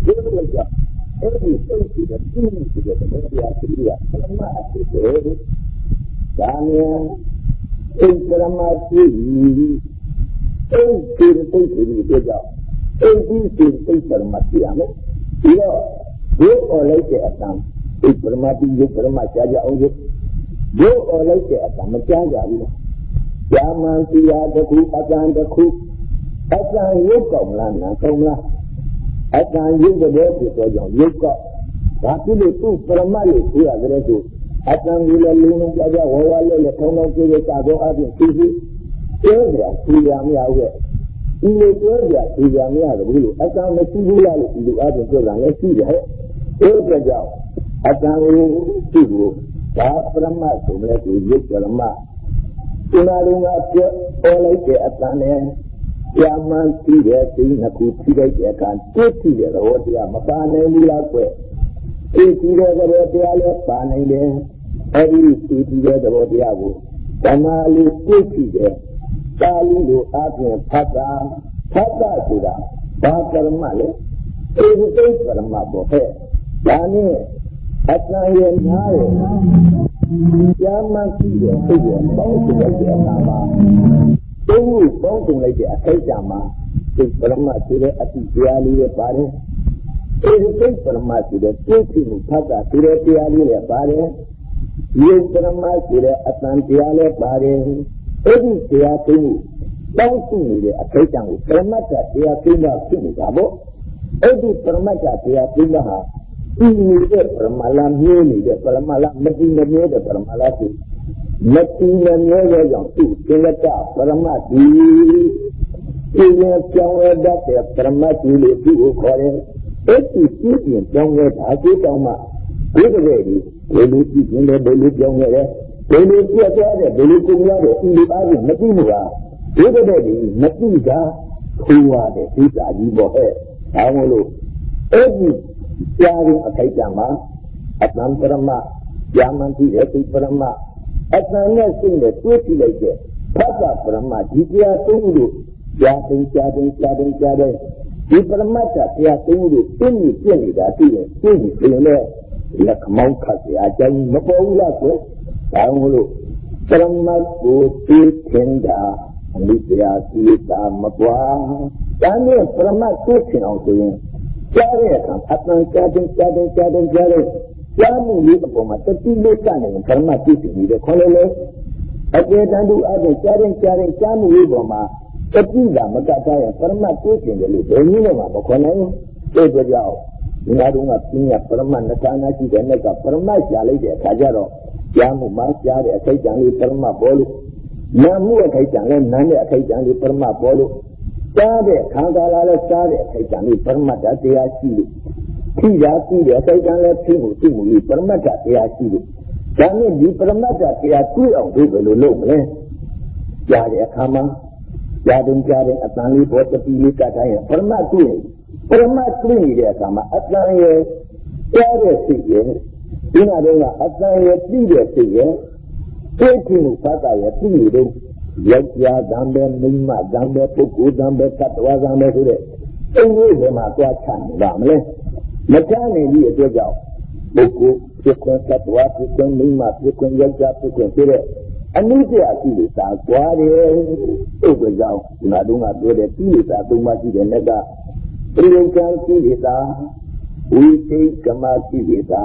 ဒီလိုကြောင့်အဲ့ဒီစိတ်ရှိတဲ့ပြင်းနေတဲ့တရားရှိရပရမအဖြစ်ပဲဒါမြန်အိပရမရှိအိဒီစိတ်ရှိတဲ့ကြောင့်အိဒီစိတ်စိတ်ပရမရှိရမယ် ဒီတော့ဒီပေါ်လိုက်တဲ့အတန်အိပရမတိယပရမရှားကြအောင်ဒီပေါ်လိုက်တဲ့အတန်မကြားကြဘူး။ကြာမန်တရားတစ်ခုအတန်တစ်ခုအတန်ရုပ်ကောင်းလားနာကောင်းလားအတန်ရုပ်တဲ့ဖြစ်တော့ကြောင့်ရုပ်ကောဒါဖြစ်လို့သူ့ပရမတ်လို့ပြောရတယ်ဆိုအတန်ကြီးလည်းလုံးလုံးကြကြဝဝလေးလည်းထုံထုံကြည့်ကြတော့အပြင်သိသိပြောကြသူရမရဘူး ဒီလိုပြောကြသူရမရတယ်ဘူးလို့အတန်မရှိဘူးလားလို့ဒီလိုအပြင်ပြောတာလည်းရှိတယ်အဲဒါကြောင့်အတန်ကိုသူ့ကိုဒါပရမတ်ဆိုမဲ့ဒီရုပ်ပရမတ်ဒီမှာလုံးကပြောပေါ်လိုက်တဲ့အတန်နဲ့ကြာမှန်ပြီးတဲ့စိတ်နှစ်ခုထိလိုက်တဲ့အခါတွေ့ထိတဲ့သဘောတရားမပါနိုင်ဘူးလားကွအေးဒီတဲ့သဘောတရားလည်းပါနိုင်တယ်အဲဒီဒီဒီတဲ့သဘောတရားကိုဓမ္မလေးတွေ့ထိတဲ့ သာလိလိုအပြင်ဖတ်တာဖတ်တာဆိုတာဘာကရမလဲအဲဒီသိပရမဘောဟဲ့ဒါနဲ့အတန်ရဲ့နားရဲ့ကြာမှန်ပြီးတဲ့စိတ်ရဲ့ပေါင်းစုလိုက်တဲ့အခါမှာသုံးခုပေါင်းစုလိုက်တဲ့အခိုက်အတန့်မှာဒီပရမတ်ဆိုတဲ့အတိတရားလေးရဲ့ပါတယ်အဲဒီစိတ်ပရမတ်ဆိုတဲ့သိသိမှုဖတ်တာဆိုတဲ့တရားလေးရဲ့ပါတယ်ယုတ်ပရမတ်ဆိုတဲ့အတန်တရားလေးပါတယ် အဲဒီတရားသိမှုပေါင်းစုနေတဲ့အခိုက်အတန့်ကိုပရမတ်တရားသိမှဖြစ်နေတာပေါ့အဲ့ဒီပရမတ်တရားသိမှဟာဒီနေတဲ့ပရမလာမြဲနေတဲ့ပရမလာမတိမမြဲတဲ့ပရမလာကိုမတိမမြဲတဲ့ကြောင့်သူ့သင်္ကတပရမတိဒီလိုပြောင်းလဲတတ်တဲ့ပရမတိလို့သူ့ကိုခေါ်တယ်အဲ့ဒီသူ့ပြင်ပြောင်းလဲတာအကျိုးတောင်းမှဒီကလေးဒီဘယ်လိုကြည့်ရင်လဲဘယ်လိုပြောင်းလဲလဲ ဘယ်လိုပြတ်သွားတယ်ဘယ်လိုကုန်ရတဲ့ဒီလိုအားဖြင့်မသိဘူးလားဒီကလေးဒီမသိတာခူရတဲ့ဒီစာကြီးပေါ့ဟဲ့ဒါမို့လို့အဲ့ဒီကြားရင်အခိုက်အတန့်မှာအတံပရမယာမန်တိရဲ့သိပရမအတန်နဲ့စိတ်နဲ့တွေးကြည့်လိုက်တဲ့ဖတ်တာပရမဒီတရားသုံးလို့ကြားသိကြားသိကြားသိကြားတဲ့ဒီပရမတ်တရားသုံးလို့ပြင်းပြပြနေတာသိရင်သိရင်ဒီလိုလက်မောင်းခတ်ရအကြောင်းမပေါ်ဘူးလားဆို ဒါမို့လို့ပရမတ်ကိုသိထင်တာအမိတရားသိတာမကွာဒါနဲ့ပရမတ်သိထင်အောင်ဆိုရင်ကြားတဲ့အခါအတန်ကြားတဲ့ကြားတဲ့ကြားတဲ့ကြားတဲ့ကြားမှုလေးအပေါ်မှာတတိလေးကနေဓမ္မပြည့်စုံနေတဲ့ခေါ်လေလေအကျေတန်တူအပြင်ကြားတဲ့ကြားတဲ့ကြားမှုလေးပေါ်မှာတတိကမကတ်ထားရင်ပရမတ်ပြည့်စုံတယ်လို့ဘယ်နည်းနဲ့မှမခေါ်နိုင်ဘူးဒီကြောင့် ဒီနာတော့ကပြင်းရပရမတ်နတာနာရှိတဲ့နဲ့ကပရမတ်ရှာလိုက်တဲ့အခါကျတော့ကြားမှုမှာကြားတဲ့အခိုက်အတန့်လေးပရမတ်ပေါ်လို့နာမှုအခိုက်အတန့်လည်းနာတဲ့အခိုက်အတန့်လေးပရမတ်ပေါ်လို့စားတဲ့ခံစားလာလဲစားတဲ့အခိုက်အတန့်လေးပရမတ်တရားရှိလို့ထိတာရှိတဲ့အခိုက်အတန့်လည်းဖြစ်မှုသိမှုလေးပရမတ်တရားရှိလို့ဒါနဲ့ဒီပရမတ်တရားတွေ့အောင်ဒီဘယ်လိုလုပ်မလဲကြားတဲ့အခါမှာကြားတဲ့ကြားတဲ့အတန်လေးပေါ်တပီလေးကတ်တိုင်းပရမတ်တွေ့ ပရမတ်တွေ့နေတဲ့အခါမှာအတန်ရဲ့ကြားတဲ့စိတ်ရဲ့ဒီနာတော့ကအတန်ရဲ့ပြီးတဲ့စိတ်ရဲ့သိချင်မှုဖတ်တာရဲ့ပြီးနေတော့ယောက်ျားသံပဲမိန်းမသံပဲပုဂ္ဂိုလ်သံပဲတတ္တဝါသံပဲဆိုတဲ့အင်းကြီးတွေမှာသွားချနေပါမလဲမချနိုင်ဘူးအတွက်ကြောင့်ပုဂ္ဂိုလ်ဖြစ်ခွင့်တတ္တဝါဖြစ်ခွင့်မိန်းမဖြစ်ခွင့်ယောက်ျားဖြစ်ခွင့်ဆိုတဲ့အနည်းတရားရှိလို့သာကြွားတယ်ဥပ္ပကြောင့်ဒီမှာတော့ငါပြောတဲ့ကိလေသာသုံးပါးရှိတဲ့လက် ကပြိယကံကိလေသာဝိသိကမကိလေသာ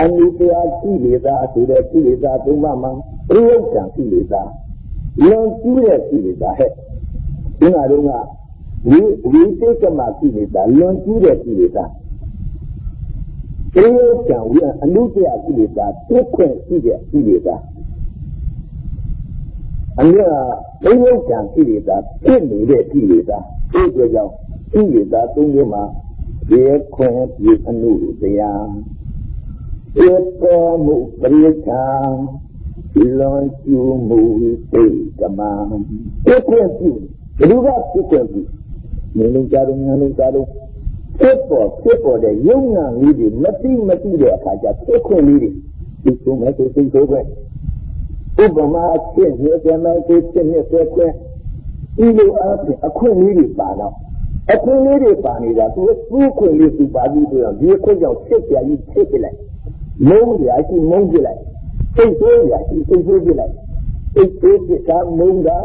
အနည်းတရားကိလေသာဆိုတဲ့ကိလေသာသုံးပါးမှာပြိယကံကိလေသာလွန်ကျူးတဲ့ကိလေသာဟဲ့ဒီမှာတော့ကဝိဝိသိကမကိလေသာလွန်ကျူးတဲ့ကိလေသာအေးကံဝိအနုတ္တယကိလေသာပြည့်ခွင့်ရှိတဲ့ကိလေသာအမြတ်ဘိယုတ်ကံကိလေသာဖြစ်နေတဲ့ကိလေသာဒီကြောကြောင့် ကိလေသာသုံးမျိုးမှာရေခွင်ပြအနုတရားဧတောမှုပရိက္ခာလွန်ကျူမှုသိကမံဧခွင်ပြုဘယ်သူကဖြစ်ခွင့်ပြုနေလုံးကြတော့ငါလုံးကြတော့ဖြစ်ပေါ်ဖြစ်ပေါ်တဲ့ယုံနာလေးတွေမတိမတိတဲ့အခါကျဖြစ်ခွင့်လေးတွေဒီဆုံးမဲ့သိသိဆိုခွင့်ဥပမာအဖြစ်နဲ့ပြမယ်သိဖြစ်နဲ့ဆွဲခွင့်ဒီလိုအားဖြင့်အခွင့်လေးတွေပါတော့ အခွင့်လေးတွေပါနေတာသူသူ့ခွင့်လေးသူပါပြီးတော့ဒီခွင့်ကြောင့်ဖြစ်ကြကြီးဖြစ်ပြလိုက်မုန်းကြရှိမုန်းပြလိုက်စိတ်ဆိုးကြရှိစိတ်ဆိုးပြလိုက်စိတ်ဆိုးပြတာမုန်းတာ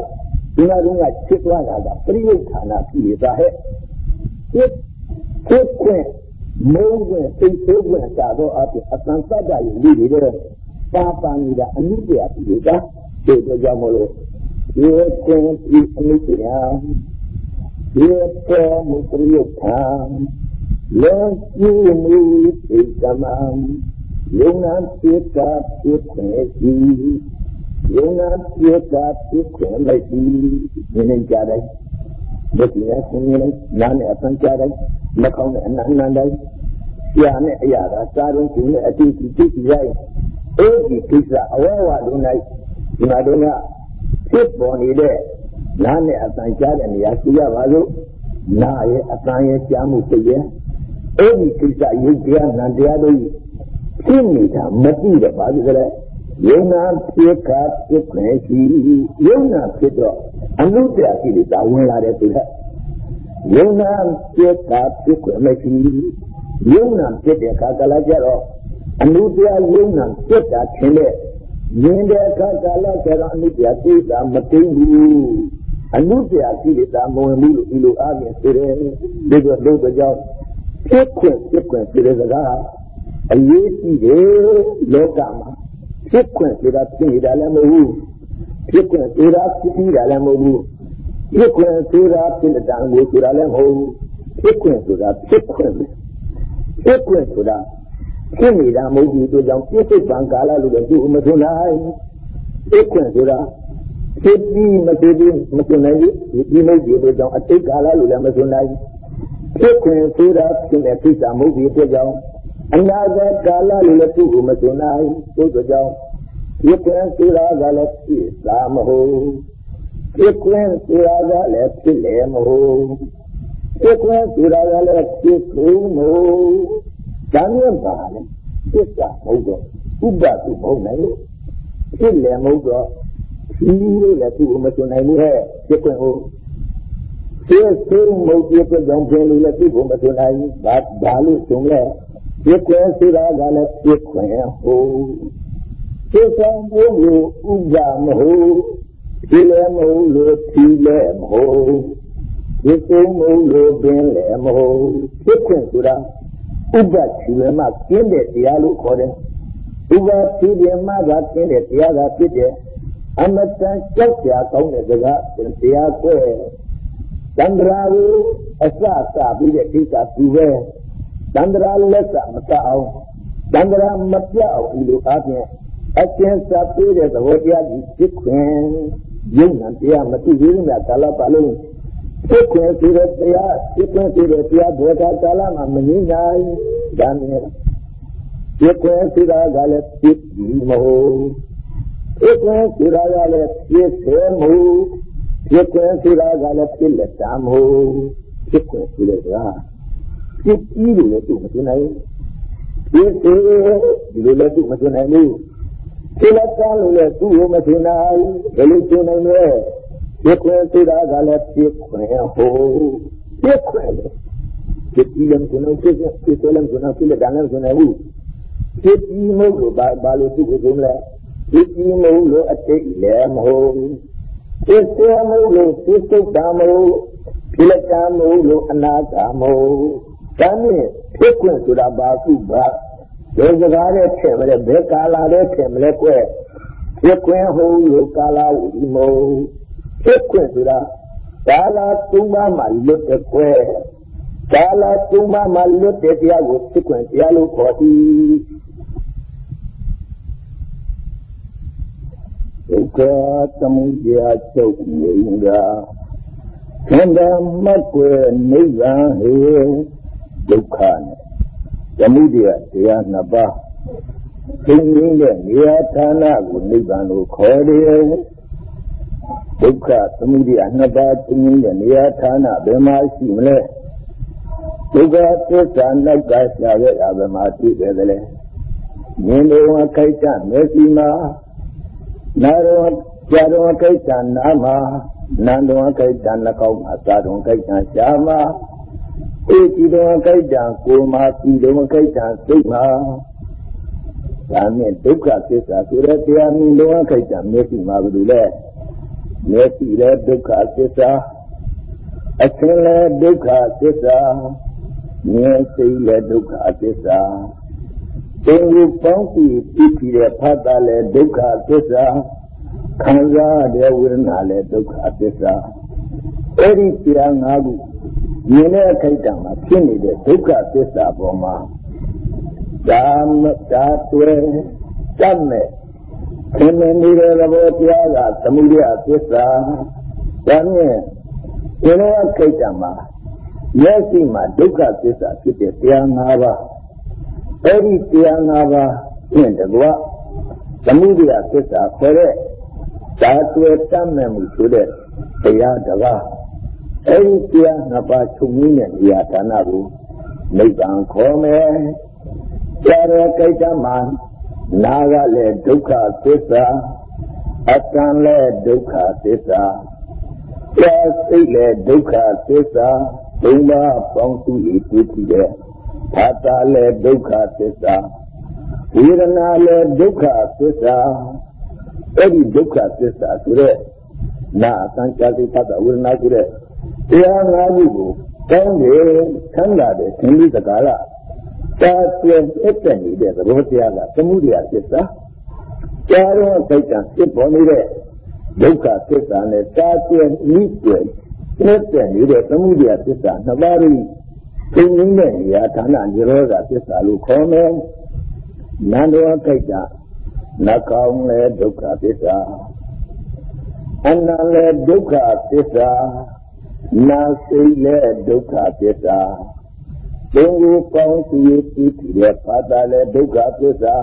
ဒီမှာတော့ဖြစ်သွားတာကပရိယုဌာနဖြစ်နေတာဟဲ့ဖြစ်ဖြစ်ခွင့်မုန်းခွင့်စိတ်ဆိုးခွင့်သာတော့အပြင်အတန်တတ်တာယူပြီးတော့ပါပါနေတာအနုတ္တရာဖြစ်နေတာဒီတော့ကြောင့်မလို့ဒီခွင့်ဒီအနုတ္တရာ ဒီပေါ်မှုပရိယုဌာလောကီမူဣတမံယုံနာစေတာဖြစ်ခွင့်စီယုံနာစေတာဖြစ်ခွင့်လိုက်စီဒီနေ့ကြတယ်ဒီကိစ္စကိုနားနဲ့အပန်းကြတယ်နှာခေါင်းနဲ့အနန္တန်တိုင်းကြာနဲ့အရာသာစားရုံကျင်းနဲ့အတိအကျသိကြရဲ့အဲ့ဒီကိစ္စအဝဝလုံး၌ဒီမှာတော့ဖြစ်ပေါ်နေတဲ့ နားနဲ့အပန်းကြားတဲ့နေရာရှိရပါလို့နားရဲ့အပန်းရဲ့ကြားမှုသိရဲ့အဲ့ဒီကိစ္စရုပ်တရားနံတရားတို့ဖြစ်နေတာမသိတော့ပါဘူးကြလေယုံနာဖြစ်ကဖြစ်ခွင့်ရှိယုံနာဖြစ်တော့အနုတ္တရာကိလေသာဝင်လာတဲ့သူကယုံနာဖြစ်ကဖြစ်ခွင့်မရှိယုံနာဖြစ်တဲ့အခါကလည်းကြတော့အနုတ္တရာယုံနာဖြစ်တာထင်တဲ့မြင်တဲ့အခါကလည်းကြတော့အနုတ္တရာကိစ္စမသိဘူး အနုတ္တရာကိလေသာမဝင်ဘူးလို့ဒီလိုအားဖြင့်ဆိုတယ်ဒီလိုလို့ကြောင့်ဖြစ်ခွင့်ဖြစ်ခွင့်ဆိုတဲ့စကားအရေးကြီးတယ်လောကမှာဖြစ်ခွင့်ဆိုတာဖြစ်နေတာလည်းမဟုတ်ဘူးဖြစ်ခွင့်ဆိုတာဖြစ်ပြီးတာလည်းမဟုတ်ဘူးဖြစ်ခွင့်ဆိုတာဖြစ်တဲ့တန်ကိုဆိုတာလည်းမဟုတ်ဘူးဖြစ်ခွင့်ဆိုတာဖြစ်ခွင့်ဖြစ်ခွင့်ဆိုတာဖြစ်နေတာမဟုတ်ဘူးတို့ကြောင့်ပြည့်စုံပံကာလလို့လည်းသူမထွန်းနိုင်ဖြစ်ခွင့်ဆိုတာ ဖြစ်ပြီးမဖြစ်ပြီးမထွန်းနိုင်ဘူးဒီမိတ်ဒီတို့ကြောင့်အတိတ်ကာလလို့လည်းမထွန်းနိုင်ဖြစ်ခွင့်ဆိုတာဖြစ်တဲ့ကိစ္စမဟုတ်ဘူးတို့ကြောင့်အနာဂတ်ကာလလည်းသူ့ကိုမစွန်နိုင်သို့ကြောင့်ဒီကွင်းဆိုတာကလည်းဖြစ်တာမဟုတ်ဒီကွင်းဆိုတာကလည်းဖြစ်လေမဟုတ်ဒီကွင်းဆိုတာကလည်းဖြစ်ကုန်မဟုတ်ဒါမျိုးပါလေဖြစ်တာမဟုတ်တော့ဥပဒုမဟုတ်နိုင်လို့ဖြစ်လေမဟုတ်တော့ ဒီလိုလည်းသူ့ကိုမစွန်နိုင်ဘူးဟဲ့ဒီကွင်းဟုတ်ဖြစ်ဆုံးမဟုတ်ပြတဲ့ကြောင့်ပြင်လို့လည်းသူ့ကိုမစွန်နိုင်ဘူးဒါဒါလို့ဆိုလဲဖြစ်ခွင့်ဆိုတာကလည်းဖြစ်ခွင့်ဟုတ်ဖြစ်ဆောင်ဖို့လို့ဥပမဟုတ်ဒီလည်းမဟုတ်လို့ဒီလည်းမဟုတ်ဖြစ်ဆုံးမဟုတ်လို့ပင်လည်းမဟုတ်ဖြစ်ခွင့်ဆိုတာဥပချီလည်းမှကျင်းတဲ့တရားလို့ခေါ်တယ်ဥပချီတယ်မှကကျင်းတဲ့တရားကဖြစ်တယ် အမတန်ကြောက်ကြကောင်းတဲ့စကားတရားကွဲသံဃာကိုအစစပြီးတဲ့ကိစ္စသူပဲတန္တရာလက်ကမကအောင်တန္တရာမပြအောင်ဒီလိုအားဖြင့်အကျဉ်းစာပေးတဲ့သဘောတရားကြီးဖြစ်ခွင့်ယုံနာတရားမသိသေးဘူးများကာလပတ်လုံးဖြစ်ခွင့်ဆိုတဲ့တရားဖြစ်ခွင့်ဆိုတဲ့တရားဘောဓကာလမှာမငြိနိုင်ဒါနဲ့ဖြစ်ခွင့်ဆိုတာကလည်းဖြစ်ပြီးမဟုတ် ဖြစ်ခွင့်ဆိုတာကလည်းဖြစ်စေမဟုတ်ဖြစ်ခွင့်ဆိုတာကလည်းဖြစ်လက်တာမဟုတ်ဖြစ်ခွင့်ဆိုတဲ့ကဖြစ်ပြီးလို့လည်းသူမသိနိုင်ဘူးဒီဒီလိုလည်းသူမသိနိုင်ဘူးဒီလက်ကားလို့လည်းသူ့ကိုမသိနိုင်ဘယ်လိုသိနိုင်လဲဖြစ်ခွင့်ဆိုတာကလည်းဖြစ်ခွင့်ဟိုဖြစ်ခွင့်ဖြစ်ပြီးလည်းကိုယ်နဲ့ဖြစ်ဖြစ်တယ်လည်းကိုယ်နဲ့ဖြစ်တယ်ဒါလည်းမသိနိုင်ဘူးဖြစ်ပြီးမဟုတ်လို့ဘာဘာလို့သူ့ကိုသိမလဲ ဖြစ်ပြီးမဟုတ်လို့အတိတ်လည်းမဟုတ်ဖြစ်စေမဟုတ်လို့ဖြစ်စုတ်တာမဟုတ်ဖြစ်လက်ကားမဟုတ်လို့အနာတာမဟုတ်ဒါနဲ့ဖြစ်ခွင့်ဆိုတာဘာခုဘာဘယ်စကားနဲ့ထည့်မလဲဘယ်ကာလာနဲ့ထည့်မလဲကွဖြစ်ခွင့်ဟုတ်လို့ကာလာဝီမို့ဖြစ်ခွင့်ဆိုတာကာလာသုံးပါးမှလွတ်တဲ့ကွကာလာသုံးပါးမှလွတ်တဲ့တရားကိုဖြစ်ခွင့်တရားလို့ခေါ်သည် ဒုက္ခသမှုတရားချုပ်နေတာခန္ဓာမတ်ွယ်နိဗ္ဗာန်ဟေဒုက္ခနဲ့သမှုတရားတရားနှစ်ပါးသိငင်းတဲ့နေရာဌာနကိုနိဗ္ဗာန်လို့ခေါ်တယ်ဒုက္ခသမှုတရားနှစ်ပါးသိငင်းတဲ့နေရာဌာနဘယ်မှာရှိမလဲဒုက္ခသစ္စာနောက်ကရှာခဲ့တာဘယ်မှာသိတယ်လဲမြင်တော်ခိုက်တမျက်စိမှာ နာတော်ကြာတော်ခိုက်တနာမှာနန္တော်ခိုက်တနှာခေါင်းမှာသာတော်ခိုက်တရှားမှာအေဒီတော်ခိုက်တကိုမှာပြီးတော်ခိုက်တစိတ်မှာဒါနဲ့ဒုက္ခသစ္စာဆိုတဲ့တရားမြင်တော်ခိုက်တမျက်စိမှာဘယ်လိုလဲမျက်စိလည်းဒုက္ခသစ္စာအခြင်းလည်းဒုက္ခသစ္စာမြင်စိတ်လည်းဒုက္ခသစ္စာ သင်္ကူပေါင်းစီပြီးပြီးတဲ့ဖတ်တာလည်းဒုက္ခသစ္စာခံစားတဲ့ဝေဒနာလည်းဒုက္ခသစ္စာအဲ့ဒီတရား၅ခုမြင်တဲ့အခိုက်အတန့်မှာဖြစ်နေတဲ့ဒုက္ခသစ္စာပေါ်မှာဒါမတာတွေ့တတ်မဲ့ခင်မနေတဲ့သဘောတရားကသမုဒယသစ္စာဒါနဲ့ဒီလိုအခိုက်အတန့်မှာမျက်စိမှာဒုက္ခသစ္စာဖြစ်တဲ့တရား၅ပါး အဲ့ဒီတရား၅ပါးဖြင့်တကွသမုဒယသစ္စာခေါ်တဲ့ဓာတွေ့တတ်မဲ့မှုဆိုတဲ့တရားတစ်ပါးအဲ့ဒီတရားနှစ်ပါးချုပ်ငင်းတဲ့နေရာဌာနကိုနိဗ္ဗာန်ခေါ်မယ်။ကြာရကိစ္စမှာနာကလည်းဒုက္ခသစ္စာအတန်လည်းဒုက္ခသစ္စာကြာစိတ်လည်းဒုက္ခသစ္စာဘုံပါပေါင်းစုဤတွေ့ကြည့်တဲ့ ဘာသာလည်းဒုက္ခသစ္စာဝေဒနာလည်းဒုက္ခသစ္စာအဲ့ဒီဒုက္ခသစ္စာဆိုတဲ့နာအတန်ကြာစိတ်ဘာသာဝေဒနာဆိုတဲ့တရားငါးခုကိုကောင်းတယ်ဆန်းလာတယ်သင်္လိစကားလားတာပြည့်အပ်တဲ့နေတဲ့သဘောတရားကသမှုတရားသစ္စာကြားတော့စိတ်ကဖြစ်ပေါ်နေတဲ့ဒုက္ခသစ္စာနဲ့တာပြည့်ဤပြည့်ဖြစ်တဲ့နေတဲ့သမှုတရားသစ္စာနှစ်ပါးကို သိငင်းတဲ့နေရာဌာနនិရောဓသစ္စာလို့ခေါ်မယ်နန္ဒဝကိစ္စနှကောင်းလေဒုက္ခသစ္စာအနန္တလေဒုက္ခသစ္စာနာစိတ်လည်းဒုက္ခသစ္စာသုံးခုပေါင်းစီပြီးတဲ့ဖတ်တာလည်းဒုက္ခသစ္စာ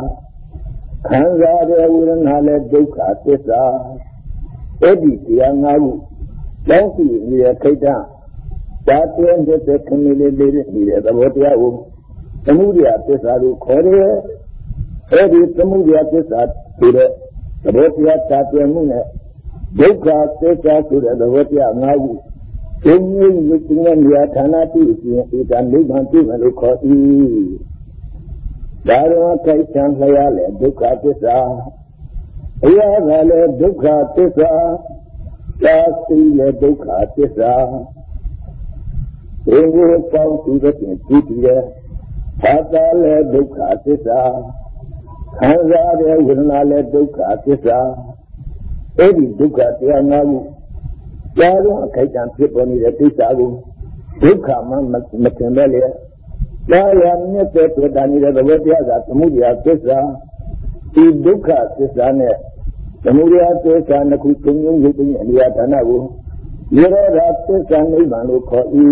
ခံစားတဲ့ဝေဒနာလည်းဒုက္ခသစ္စာအဲ့ဒီတရားငါးခုပေါင်းစီနေတဲ့ခိတ္တ ဒါတွင်းတဲ့ခမီလေးလေးနေတဲ့သဘောတရားကိုသမှုရိယသစ္စာလို့ခေါ်တယ်အဲ့ဒီသမှုရိယသစ္စာဆိုတဲ့သဘောတရားတာတွင်မှုနဲ့ဒုက္ခသစ္စာဆိုတဲ့သဘောတရားငါးခုဒီမျိုးလူကျင်းတဲ့နေရာဌာနတိအပြင်ဧကနိဗ္ဗာန်ပြည့်မယ်လို့ခေါ်၏ဒါရောခိုက်ချံလျားလေဒုက္ခသစ္စာအရာကလည်းဒုက္ခသစ္စာသာသိလေဒုက္ခသစ္စာ ဒီကိုပေါင်းသူတဲ့ပြင်ကြည့်ပြီးတဲ့ဘာသာလည်းဒုက္ခသစ္စာခံစားတဲ့ဝေဒနာလည်းဒုက္ခသစ္စာအဲ့ဒီဒုက္ခတရားငါးခုကြားလုံးအခိုက်အတန့်ဖြစ်ပေါ်နေတဲ့ကိစ္စကိုဒုက္ခမှမထင်ပဲလေ။ဒါရမြတ်တဲ့တွေ့တာနေတဲ့သဘောတရားကသမုဒယသစ္စာဒီဒုက္ခသစ္စာနဲ့သမုဒယသစ္စာနှစ်ခုသုံးမျိုးရုပ်ခြင်းအနိယဌာနကို နိရောဓသစ္စာနိဗ္ဗာန်လို့ခေါ်၏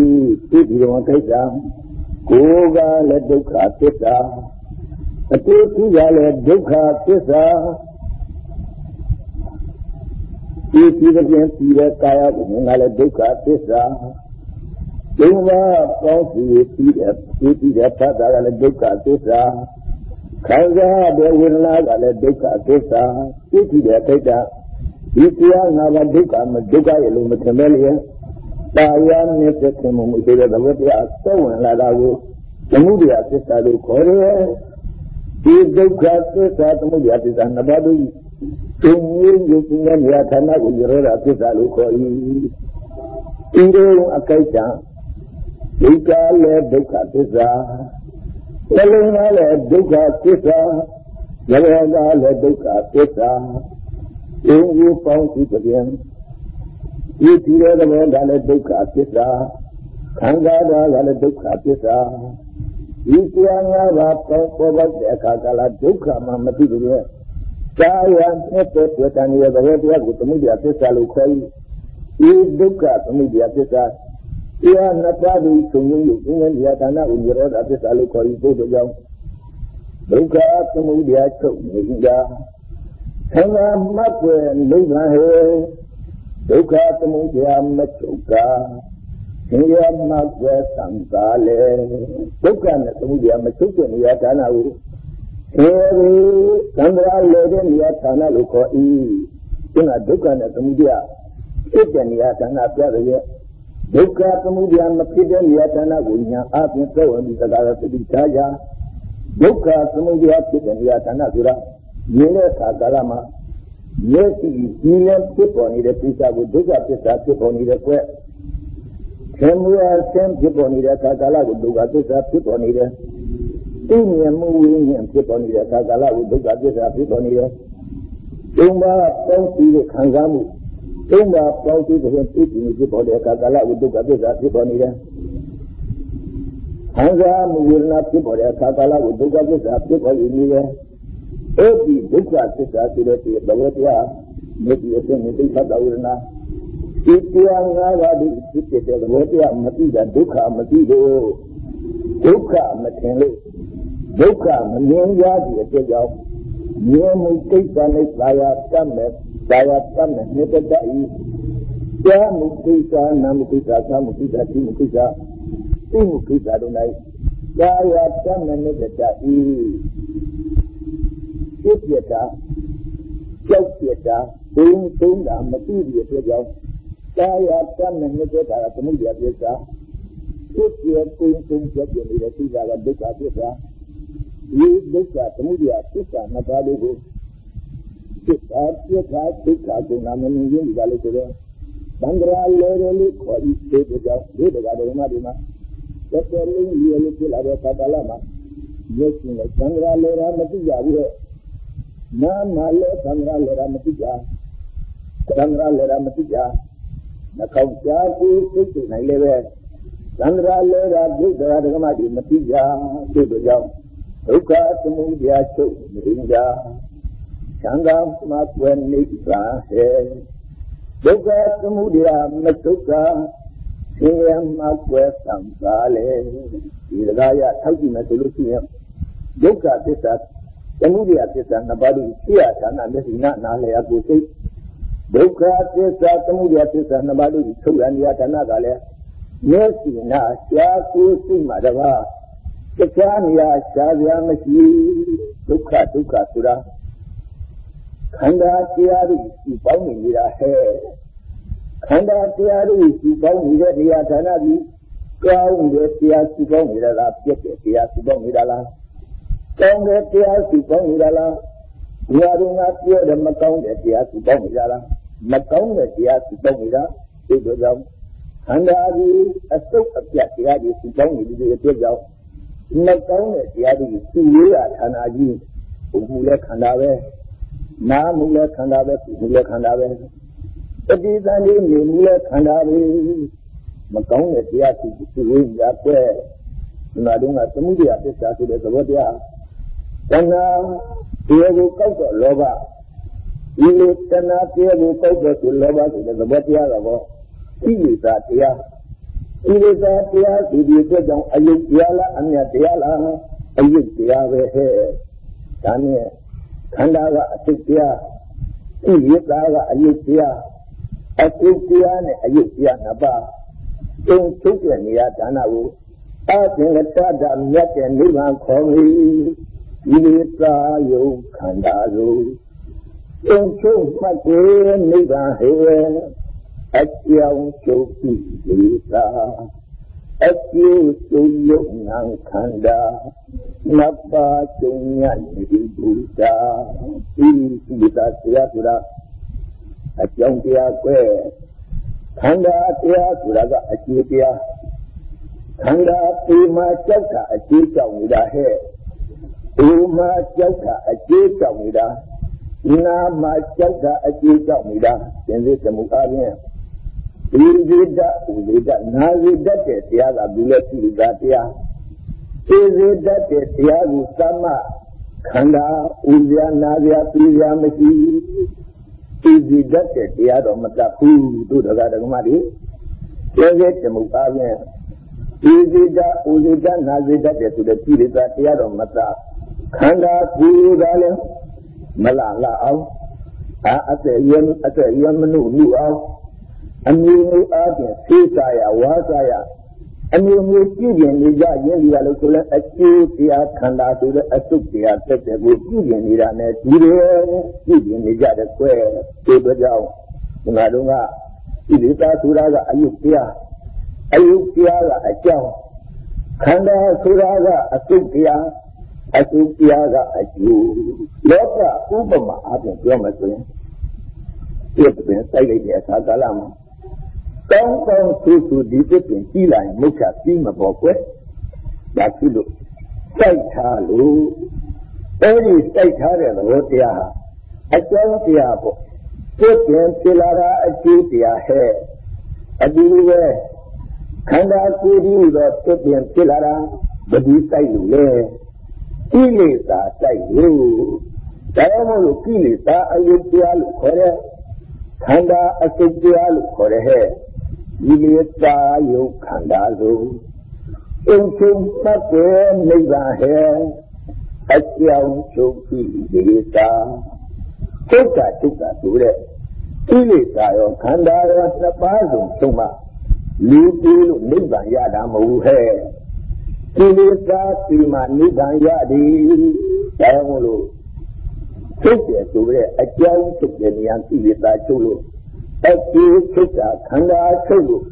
ဒီဒီတော်ကိစ္စကိုယ်ကလည်းဒုက္ခသစ္စာအတူတူကလည်းဒုက္ခသစ္စာဒီဒီတဲ့ပြင်ဒီတဲ့ကာယကိုငါလည်းဒုက္ခသစ္စာဒုက္ခပေါင်းစီပြီးတဲ့ဒီပြီးတဲ့ဖတ်တာကလည်းဒုက္ခသစ္စာခံစားတဲ့ဝေဒနာကလည်းဒုက္ခသစ္စာသိကြည့်တဲ့ခိတ္တ ဒီတရားငါကဒုက္ခမဒုက္ခရဲ့လို့မထင်ပဲလေတာယာမြစ်တဲ့ခင်မှုရှိတဲ့သဘောတရားသက်ဝင်လာတာကိုသမုဒယသစ္စာလို့ခေါ်တယ်ဒီဒုက္ခသစ္စာသမုဒယသစ္စာနှစ်ပါးတို့သင်ရင်းယူခြင်းနဲ့မြာဌာနကိုရောတာသစ္စာလို့ခေါ်၏ဤတို့အကိစ္စဒုက္ခလည်းဒုက္ခသစ္စာသလုံးလည်းဒုက္ခသစ္စာရဘောကလည်းဒုက္ခသစ္စာ အင်းကိုပေါင်းစုတဲ့ဒီဒီရဲ့သဘောကလည်းဒုက္ခသစ္စာခံစားတာကလည်းဒုက္ခသစ္စာဒီတရားငါးပါးပေါ်ပေါ်တဲ့အခါကလည်းဒုက္ခမှမသိဘူးလေကာယနဲ့တဲ့တွေ့တန်ရဲ့သဘောတရားကိုသမုဒယသစ္စာလို့ခေါ်၏ဒီဒုက္ခသမုဒယသစ္စာတရားနှစ်ပါးကိုသုံးလို့ဉာဏ်ဉာဏ်ဌာနကိုညရောဓသစ္စာလို့ခေါ်၏ဘုရားကြောင့်ဒုက္ခသမုဒယချုပ်နေတာ ခန္ဓာမတ်ွယ်နိဗ္ဗာန်ဟေဒုက္ခသမုဒယမချုပ်တာဆင်းရဲမှကွယ်သံဃာလေဒုက္ခနဲ့သမုဒယမချုပ်တဲ့နေရာဌာနကိုအဲဒီသံဃာလေတဲ့နေရာဌာနလို့ခေါ်၏ဒီကဒုက္ခနဲ့သမုဒယဖြစ်တဲ့နေရာဌာနပြတဲ့ဒုက္ခသမုဒယမဖြစ်တဲ့နေရာဌာနကိုညာအပြင်သက်ဝင်ပြီးသက္ကာရပတိထားကြဒုက္ခသမုဒယဖြစ်တဲ့နေရာဌာနဆိုတာ မြင်တဲ့အခါကာလမှာမျက်စိကြီးနဲ့ဖြစ်ပေါ်နေတဲ့ပိဿကိုဒုက္ခပစ္စဖြစ်ပေါ်နေတဲ့ကွက်ခင်မူအဆင်းဖြစ်ပေါ်နေတဲ့အခါကာလကိုဒုက္ခပစ္စဖြစ်ပေါ်နေတယ်သိမြင်မှုဝိညာဉ်ဖြစ်ပေါ်နေတဲ့အခါကာလကိုဒုက္ခပစ္စဖြစ်ပေါ်နေတယ်သုံးပါးပေါင်းစည်းတဲ့ခံစားမှုသုံးပါးပေါင်းစည်းတဲ့သိဉ္ဖြစ်ပေါ်တဲ့အခါကာလကိုဒုက္ခပစ္စဖြစ်ပေါ်နေတယ်ခံစားမှုဝေဒနာဖြစ်ပေါ်တဲ့အခါကာလကိုဒုက္ခပစ္စဖြစ်ပေါ်နေတယ် အဲ့ဒီဒုက္ခသစ္စာဆိုတဲ့ဒီဘဝတရားမြစ်ဒီအစစ်မြစ်သိသတ္တဝရဏဒီတရားငါးပါးဒီဖြစ်တဲ့သဘောတရားမသိတာဒုက္ခမသိလို့ဒုက္ခမထင်လို့ဒုက္ခမမြင်ရသည့်အတွက်ကြောင့်မြင်မှုကိစ္စနဲ့သာယာတတ်မဲ့သာယာတတ်မဲ့နှစ်သက်ဤကြားမှုကိစ္စနာမှုကိစ္စသာမှုကိစ္စသိမှုကိစ္စသိမှုကိစ္စတို့၌သာယာတတ်မဲ့နှစ်သက်ဤ ဖြစ်ပြတာကြောက်ပြတာဘုံသုံးတာမသိတဲ့အတွက်ကြောင့်ကာယတမနှစ်သက်တာကသမှုရပြစ္စာဖြစ်ပြပုံသုံးချက်ပြနေတဲ့သိတာကဒုက္ခပြစ္စာဒီဒုက္ခသမှုရပြစ္စာနှစ်ပါးလို့ကိုသစ္စာပြစ္စာဒုက္ခကိုနာမည်ရင်းဒီကလို့ဆိုတော့သံဃာလေရလို့ခေါ်ပြီးဒီကြောင့်ဒီတကဓမ္မဒီမှာသက်တော်လေးရလို့ဖြစ်လာတဲ့သတ္တလမှာမျက်ရှင်နဲ့သံဃာလေရမသိကြဘူးတဲ့ နာမလည်းသံဃာလည်းရမသိကြသံဃာလည်းရမသိကြနှခေါင်းရှားကိုစိတ်တွေ့နိုင်လည်းပဲသံဃာလည်းရဘုရားဓမ္မတွေမသိကြသို့ကြောင့်ဒုက္ခသမုဒယချုပ်နေကြချမ်းသာမှကွယ်နေပါဟဲ့ဒုက္ခသမုဒယမဒုက္ခဆင်းရဲမှကွယ်သံဃာလေဒီတရားရထောက်ကြည့်မယ်ဆိုလို့ရှိရင်ဒုက္ခသစ္စာ သမုဒယသစ္စာနှစ်ပါးတို့ရှိရဌာနမျက်စိနာနာလျာကိုစိတ်ဒုက္ခသစ္စာသမုဒယသစ္စာနှစ်ပါးတို့ထုတ်ရနေရဌာနကလည်းမျက်စိနာရှားကိုစိတ်မှာတပါးတခြားနေရာရှားပြားမရှိဒုက္ခဒုက္ခဆိုတာခန္ဓာတရားတို့ရှိပေါင်းနေတာဟဲ့ခန္ဓာတရားတို့ရှိပေါင်းနေတဲ့နေရာဌာနကြီးကောင်းတဲ့တရားရှိပေါင်းနေတာလားပြည့်တဲ့တရားရှိပေါင်းနေတာလား ကောင်းတဲ့တရားစီပေါင်းနေတာလားဒီဟာတို့ကပြောတယ်မကောင်းတဲ့တရားစီပေါင်းနေတာလားမကောင်းတဲ့တရားစီပေါင်းနေတာဒီလိုကြောင့်ခန္ဓာကြီးအစုပ်အပြတ်တရားကြီးစီပေါင်းနေဒီအတွက်ကြောင့်မကောင်းတဲ့တရားကြီးစီရရခန္ဓာကြီးဘုံလည်းခန္ဓာပဲနာမှုလည်းခန္ဓာပဲဘုံလည်းခန္ဓာပဲတတိသံလေးနေမှုလည်းခန္ဓာပဲမကောင်းတဲ့တရားစီစီဝေးရကွဲဒီမှာတော့သမှုတရားသစ္စာဆိုတဲ့သဘောတရား တဏှာတရားကိုကောက်တော့လောဘဒီလိုတဏှာတရားကိုကောက်တော့ဆိုလောဘဆိုတဲ့သဘောတရားတော့ဣရိသာတရားဣရိသာတရားဒီဒီအတွက်ကြောင့်အယုတ်တရားလားအမြတ်တရားလားအယုတ်တရားပဲဟဲ့ဒါနဲ့ခန္ဓာကအစိတ်တရားဣရိသာကအယုတ်တရားအစိတ်တရားနဲ့အယုတ်တရားနှစ်ပါးတုံထုတ်တဲ့နေရာဒါနကိုအသင်္ကတ္တမြတ်တဲ့နိဗ္ဗာန်ခေါ်ပြီး ဒီလေသာယုခန္ဓာတို့သင်ချုပ်မှတ်ကိုနိဗ္ဗာန်ဟေအကြောင်းချုပ်ပြီးလေသာအကျိုးချုပ်ယုံနံခန္ဓာနတ်ပါကျုံညတိဘုရားဒီဒီသာဆရာဆိုတာအကြောင်းတရားကွဲခန္ဓာတရားဆိုတာကအကျိုးတရားခန္ဓာပေမှာကြောက်တာအကျိုးကြောင့်နေတာဟဲ့ ဒီမှာကြောက်တာအကျေးကြောက်နေတာနာမှာကြောက်တာအကျေးကြောက်နေတာသင်္သေသမုအားဖြင့်ဒီဇိတဥဇိတနာဇိတတဲ့တရားကဘူးလက်ရှိတာတရားသေဇိတတဲ့တရားကိုသမ္မခန္ဓာဥဇာနာဇာပြဇာမရှိဤစီတတ်တဲ့တရားတော်မတတ်ဘူးတို့တကားဓမ္မတွေကျေကျေတမှုအားဖြင့်ဤစီတဥဇိတနာဇိတတဲ့ဆိုတဲ့ပြိရိတာတရားတော်မတတ် ခန္ဓာကိုယ်ကလည်းမလလာအောင်အာအသက်ရအသက်ရမနုမှုအောင်အမျိုးမျိုးအားဖြင့်သိစာရဝါစာရအမျိုးမျိုးကြည့်ပြင်နေကြရင်းဒီကလို့ဆိုလဲအကျိုးတရားခန္ဓာဆိုတဲ့အစုပ်တရားတက်တဲ့ကိုကြည့်ပြင်နေတာနဲ့ဒီလိုကြည့်ပြင်နေကြတဲ့ကွဲဒီတော့ကြောင့်ဒီမှာတော့ကဒီလေသာဆိုတာကအယုတ်တရားအယုတ်တရားကအကြောင်းခန္ဓာဆိုတာကအစုပ်တရား အစုပ်တရားကအကျိုးလောကဥပမာအပြင်ပြောမှဆိုရင်ဒီပင်စိုက်လိုက်တဲ့အခါကာလမှာကောင်းကောင်းဆူဆူဒီပြစ်ပင်ကြီးလာရင်မုတ်ချပြီးမပေါ်ကွယ်ဒါဖြစ်လို့စိုက်ထားလို့အဲဒီစိုက်ထားတဲ့သဘောတရားဟာအကျဉ်းတရားပေါ့ပြစ်ပင်ဖြစ်လာတာအကျိုးတရားဟဲ့အတူတူပဲခန္ဓာကိုယ်ဒီတော့ပြစ်ပင်ဖြစ်လာတာဘယ်ဒီစိုက်လို့လဲ ကိလေသာစိုက်လို့ဒါမှမဟုတ်ကိလေသာအယုတ်တရားလို့ခေါ်တဲ့ခန္ဓာအစုပ်တရားလို့ခေါ်တဲ့ဟဲ့ဒီလေသာယုတ်ခန္ဓာဆိုအုံချုပ်တတ်တဲ့နိဗ္ဗာန်ဟဲ့အကြောင်းချုပ်ပြီးဒီသာဒုက္ခဒုက္ခဆိုတဲ့ကိလေသာရောခန္ဓာရောနှစ်ပါးစုံသုံးမှလူပြေလို့နိဗ္ဗာန်ရတာမဟုတ်ဟဲ့ ကိလေသာဒီမှာနိဗ္ဗာန်ရသည်ဒါကြောင့်လို့ချုပ်တယ်ဆိုတဲ့အကြောင်းချုပ်တဲ့နေရာကိလေသာချုပ်လို့အကျိုးချုပ်တာခန္ဓာချုပ်လို့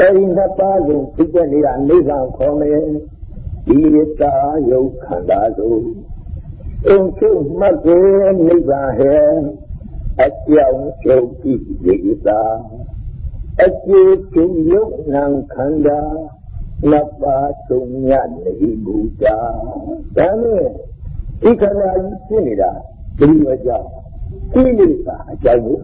အဲဒီနှစ်ပါးကိုဖြစ်တဲ့နေတာနိဗ္ဗာန်ခေါ်မယ်ဒီရတာယုတ်ခန္ဓာဆိုအင်းချုပ်မှတ်တယ်နိဗ္ဗာန်ဟဲ့အကြောင်းချုပ်ပြီးဒီတာအကျိုးချုပ်ယုတ်နံခန္ဓာ နှစ်ပါးဆုံးရနေဘူးတာဒါနဲ့ဒီခန္ဓာကြီးဖြစ်နေတာဘယ်လိုကြောင့်ကိလေသာအကြောင်းကို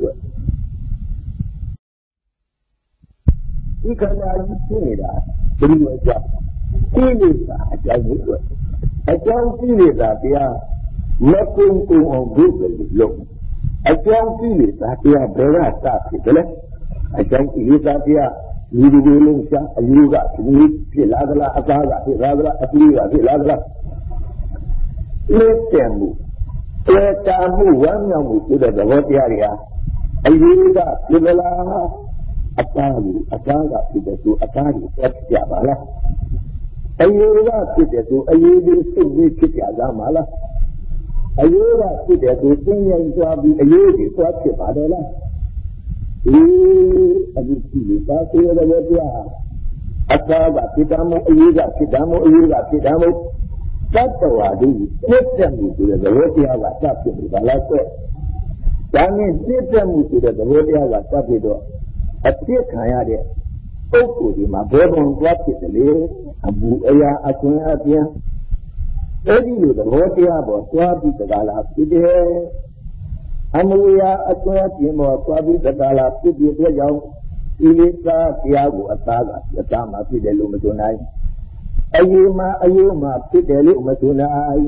ဒီခန္ဓာကြီးဖြစ်နေတာဘယ်လိုကြောင့်ကိလေသာအကြောင်းကိုအကြောင်းကိလေသာတရားမကုံကုံအောင်ဘုရားလုံးအကြောင်းကိလေသာတရားဘယ်ကစဖြစ်လဲအကြောင်းကိလေသာတရား ဒီဒီလေးလုံးရှာအယူကဒီဖြစ်လာသလားအသားကဖြစ်လာသလားအပြီးကဖြစ်လာသလားလက်တံမှုဧတာမှုဝမ်းမြောက်မှုဆိုတဲ့သဘောတရားတွေဟာအယူကဖြစ်လားအသားကိုအသားကဖြစ်တဲ့သူအသားကိုဆက်ကြပါလားအယူကဖြစ်တဲ့သူအယူလေးစိတ်ကြီးဖြစ်ကြသားမှာလားအယူကဖြစ်တဲ့သူသိဉ္ဇဉ်သွားပြီးအယူကြီးသွားဖြစ်ပါတယ်လား ဒီအဒီကြည့်လို့ပါစေရတဲ့တရားအသားကဖြစ်တာမို့အယူကဖြစ်တာမို့အယူကဖြစ်တာမို့တတ္တဝါဒီပြည့်တဲ့မှုဆိုတဲ့သဘောတရားကစဖြစ်နေတာလားဆိုဒါနဲ့ပြည့်တဲ့မှုဆိုတဲ့သဘောတရားကစဖြစ်တော့အဖြစ်ခံရတဲ့ပုဂ္ဂိုလ်ဒီမှာဘယ်ပုံသွားဖြစ်တယ်လေအမှုအရာအခွင့်အပြင်အဲ့ဒီလိုသဘောတရားပေါ်သွားပြီးတကားလားဖြစ်တယ် အမှုအရာအခွင့်အပြင်ပေါ်သွားပြီးတကားလားဖြစ်တဲ့အတွက်ကြောင့်ဒီလိသာတရားကိုအသားကအသားမှာဖြစ်တယ်လို့မဆိုနိုင်အယူမှာအယူမှာဖြစ်တယ်လို့မဆိုနိုင်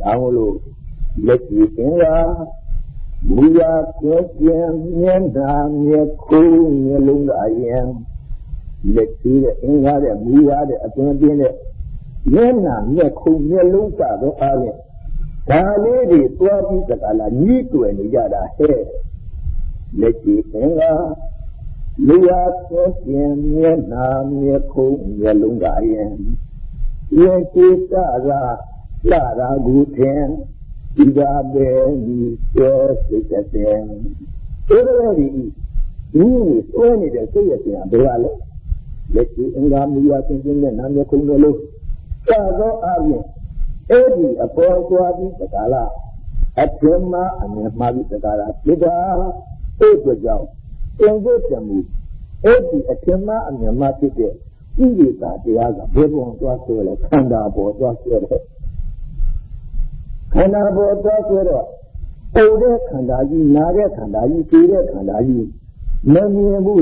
ဒါမို့လို့လက်ကြည့်ရင်ကမူရာကျဲကျင်မျက်နာမျက်ခုံးမျက်လုံးကယံလက်ကြည့်တဲ့အင်္ဂါတဲ့မူရာတဲ့အပင်ပြင်းတဲ့မျက်နာမျက်ခုံးမျက်လုံးကတော့အားဖြင့် ဒါလေးတွေတွားပြီးတကလားညှိတွယ်နေကြတာဟဲ့လက်ကြည့်အင်္ဂါလူရာကျဲကျင်မျက်နာမျက်ခုံးမျက်လုံးကယံရဲ့จิตရာလာရာကူထင်ဒီကပဲဒီစေစိတ်တဲ့အဲ့ဒါကြီးဒီဆွဲနေတဲ့စိတ်ရဲ့ပြန်ဘယ်ကလဲလက်ရှိအင်္ဂါမူရသင်ခြင်းနဲ့နာမည်ခုံလို့လို့သာသောအပြင် အဲ့ဒီအပေါ်သွားပြီးတကားလားအထင်မှာအမြင်မှားပြီးတကားလားဒီတာအဲ့အတွက်ကြောင့်သင်္ကိုတမှုအဲ့ဒီအထင်မှားအမြင်မှားဖြစ်တဲ့ဣရိတာတရားကဘယ်ပုံသွားဆွဲလဲခန္ဓာပေါ်သွားဆွဲတယ်ခန္ဓာပေါ်သွားဆိုတော့ပူတဲ့ခန္ဓာကြီးနာတဲ့ခန္ဓာကြီးပြေတဲ့ခန္ဓာကြီးမမြင်ဘူး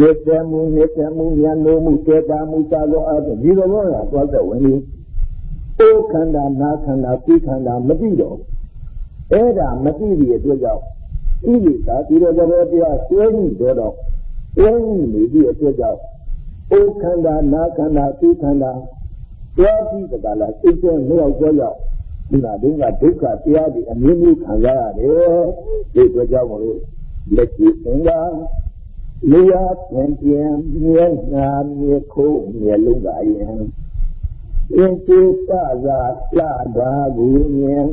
ရေတမှုရေတမှုဉာဏ်လို့မှုစေတာမှုသာလို့အဲ့ဒီလိုဘောကသွားတဲ့ဝင်ကြီး အိုခန္ဓာနာခန္ဓာသိခန္ဓာမသိတော့အဲ့ဒါမသိတဲ့အတွက်ကြောင့်ဣတိသာဒီလိုသဘောတရားဆွဲနေတော့တော့ဆွဲနေနေတဲ့အတွက်ကြောင့်အိုခန္ဓာနာခန္ဓာသိခန္ဓာတရားပြီးတကလားစိတ်ကျမြောက်ကြောရောက်ဒီမှာဒုက္ခဒုက္ခတရားတွေအမျိုးမျိုးခံရရတယ်ဒီအတွက်ကြောင့်မလို့လက်ရှိသင်္ကာလျာပြန်ပြန်မျက်နာမြေခုံးမျက်လုံးကရင် အင်းစိတသာလာတာကိုမြင်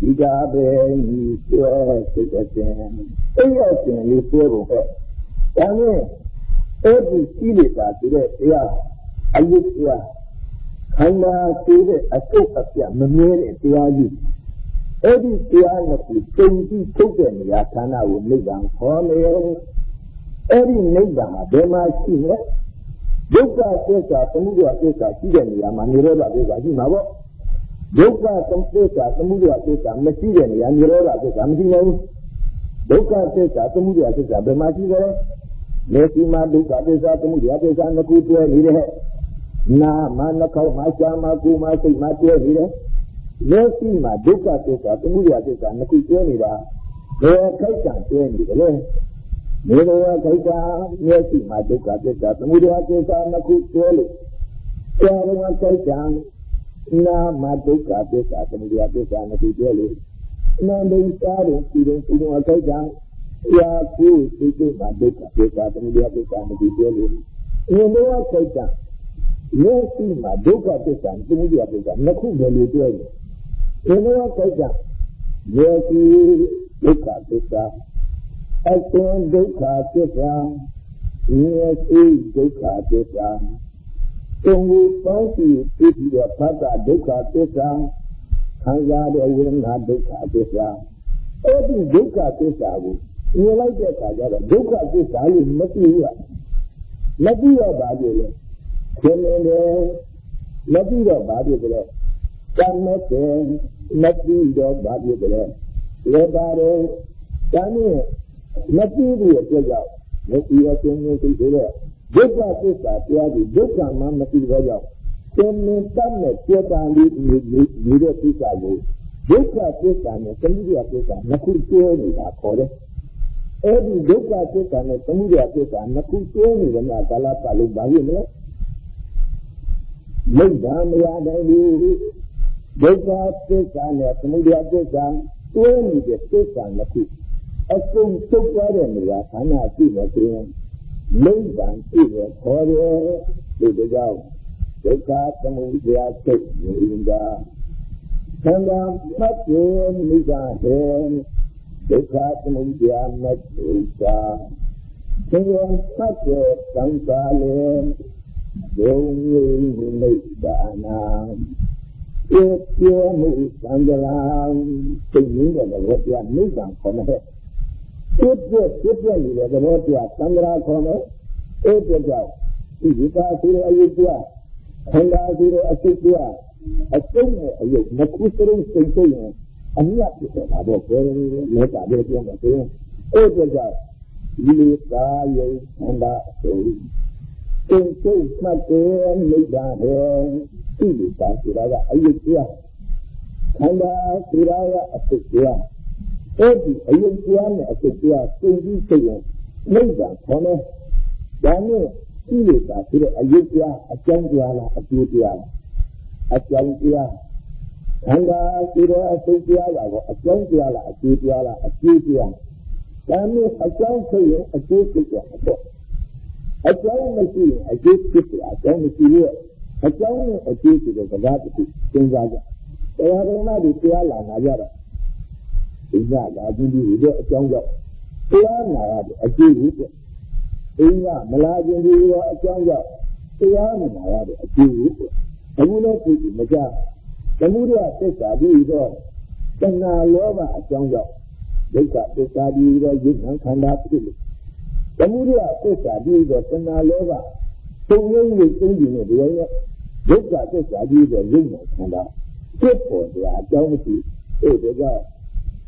ဒီကပဲဤဆွဲစိတ်တဲ့အဲ့ရရှင်လေးဆွဲဖို့ပဲဒါနဲ့အဲ့ဒီရှိနေတာဒီတဲ့တရားအယုတရားခန္ဓာသေးတဲ့အစုပ်အပြတ်မမြဲတဲ့တရားကြီးအဲ့ဒီတရားနဲ့ကိုတုံပြီးထုတ်တဲ့နေရာဌာနကိုနိဗ္ဗာန်ခေါ်မယ်အဲ့ဒီနိဗ္ဗာန်ဟာဘယ်မှာရှိလဲ ဒုက္ခသစ္စာသမုဒယသစ္စာရှိတဲ့နေရာမှာនិရောဓသစ္စာရှိမှာပေါ့ဒုက္ခသမသစ္စာသမုဒယသစ္စာမရှိတဲ့နေရာនិရောဓသစ္စာမရှိနိုင်ဘူးဒုက္ခသစ္စာသမုဒယသစ္စာဘယ်မှာရှိလဲလေစီမှာဒုက္ခသစ္စာသမုဒယသစ္စာနှစ်ခုတွဲနေတဲ့နာမနှခေါက်မှာရှားမှာကိုယ်မှာစိတ်မှာတွဲနေတယ်လက်ရှိမှာဒုက္ခသစ္စာသမုဒယသစ္စာနှစ်ခုတွဲနေတာဘယ်ခိုက်ကတွဲနေတယ်လဲ မေရဝခိုက်ကမျက်စိမှာဒုက္ခသစ္စာသမုဒယသစ္စာနှစ်ခုတွဲလို့ကျောင်းဝခိုက်ကနာမဒုက္ခသစ္စာသမုဒယသစ္စာနှစ်ခုတွဲလို့နန္ဒိစားတဲ့ဒီလိုဒီလိုခိုက်ကရာကုသိတုမှာဒုက္ခသစ္စာသမုဒယသစ္စာနှစ်ခုတွဲလို့မေရဝခိုက်ကမျက်စိမှာဒုက္ခသစ္စာသမုဒယသစ္စာနှစ်ခုပဲလို့ပြောတယ်။ဒီလိုကိစ္စမျက်စိဒုက္ခသစ္စာ အကျဉ်ဒုက္ခသစ္စာမျက်စိဒုက္ခသစ္စာတုံကိုပေါင်းစီပြီးပြီးတော့ဖတ်တာဒုက္ခသစ္စာခံစားတဲ့ဝိညာဒုက္ခသစ္စာအဲ့ဒီဒုက္ခသစ္စာကိုမြင်လိုက်တဲ့အခါကျတော့ဒုက္ခသစ္စာလို့မသိဘူး။မသိတော့ပါဘူးလေ။ရှင်နေတယ်မပြီးတော့ဘာဖြစ်ကြလဲကံနဲ့တယ်မပြီးတော့ဘာဖြစ်ကြလဲလေပါတယ်ကံနဲ့ မပြီးဘူးအတွက်ကြောင့်မပြီးရခြင်းမျိုးသိဆိုတော့ဒုက္ခသစ္စာတရားကြီးဒုက္ခမှမပြီးတော့ကြောင့်ရှင်နေတတ်နဲ့ကျေတာလေးနေတဲ့သစ္စာကိုဒုက္ခသစ္စာနဲ့သမုဒယသစ္စာနှစ်ခုကျဲနေတာခေါ်တယ်အဲ့ဒီဒုက္ခသစ္စာနဲ့သမုဒယသစ္စာနှစ်ခုကျဲနေတဲ့မှာကာလပတ်လုံးဘာဖြစ်မလဲနိဗ္ဗာန်မရနိုင်ဘူးဒုက္ခသစ္စာနဲ့သမုဒယသစ္စာတွဲနေတဲ့သစ္စာနှစ်ခု အကုန်ချုပ်သွားတဲ့နေရာခန္ဓာရှိနေဆိုရင်နိဗ္ဗာန်ရှိရခေါ်တယ်ဒီကြောင့်ဒုက္ခသမုဒယစိတ်ဉာဏ်သာသံဃာမတ်ကျေနိဗ္ဗာန်ဟေဒုက္ခသမုဒယမတ်ဥစ္စာသံဃာမတ်ကျေသံဃာလေဒုံရင်းနိဗ္ဗာန်ဧပြေမှုသံဃာသိရင်းတဲ့သဘောတရားနိဗ္ဗာန်ခေါ်မ ယ်ဧပြေပြည့်ပြည့်နေတဲ့သဘောတရားသံဃာခေါ်မယ်ဧပြေကြောင့်ဒီဝိပါဆိုတဲ့အယုတရားခန္ဓာဆိုတဲ့အစိတ်တရားအစိတ်နဲ့အယုနှစ်ခုစလုံးစိတ်စိတ်ရင်အမြတ်ဖြစ်တာပေါ့ဘယ်လိုလဲတာပဲပြောမှာဆိုရင်ဧပြေကြောင့်ဒီလိုသာယုံခန္ဓာဆိုသင်စိတ်မှတ်တယ်မိစ္ဆာဟေသိလို့ပါဆိုတာကအယုတ်တရားခန္ဓာဆိုတာကအစိတ်တရား အဲ့ဒီအယုတ်တရားနဲ့အစိတ်တရားသိပြီးသိရင်မိစ္ဆာခေါ်မယ်ဒါနဲ့သိလို့ပါဆိုတဲ့အယုတ်တရားအကြောင်းတရားလားအကျိုးတရားလားအကြောင်းတရားခန္ဓာဆိုတဲ့အစိတ်တရားကတော့အကြောင်းတရားလားအကျိုးတရားလားအကျိုးတရားဒါနဲ့အကြောင်းဖြစ်ရင်အကျိုးဖြစ်တယ်ပေါ့အကြောင်းမရှိရင်အကျိုးဖြစ်တယ်အကြောင်းမရှိရဲ့အကြောင်းနဲ့အကျိုးဆိုတဲ့စကားတစ်ခုစဉ်းစားကြတရားဓမ္မတွေတရားလာနာကြတော့ ဒီကလာပြီးဒီတဲ့အကြောင်းကြောင့်တရားနာရတဲ့အကျိုးကြီးတဲ့အင်းကမလာခြင်းဒီရောအကြောင်းကြောင့်တရားနာရတဲ့အကျိုးကြီးအခုလည်းဒီမကြသမုဒယသစ္စာပြီးတော့တဏှာလောဘအကြောင်းကြောင့်ဒုက္ခသစ္စာပြီးတော့ယုံခန္ဓာဖြစ်လို့သမုဒယသစ္စာပြီးတော့တဏှာလောဘသုံးလုံးကိုသုံးကြည့်နေတယ်ရဲ့ဒုက္ခသစ္စာပြီးတော့ရုပ်နဲ့ခန္ဓာဖြစ်ပေါ်တဲ့အကြောင်းမရှိအဲ့ဒါကြောင့်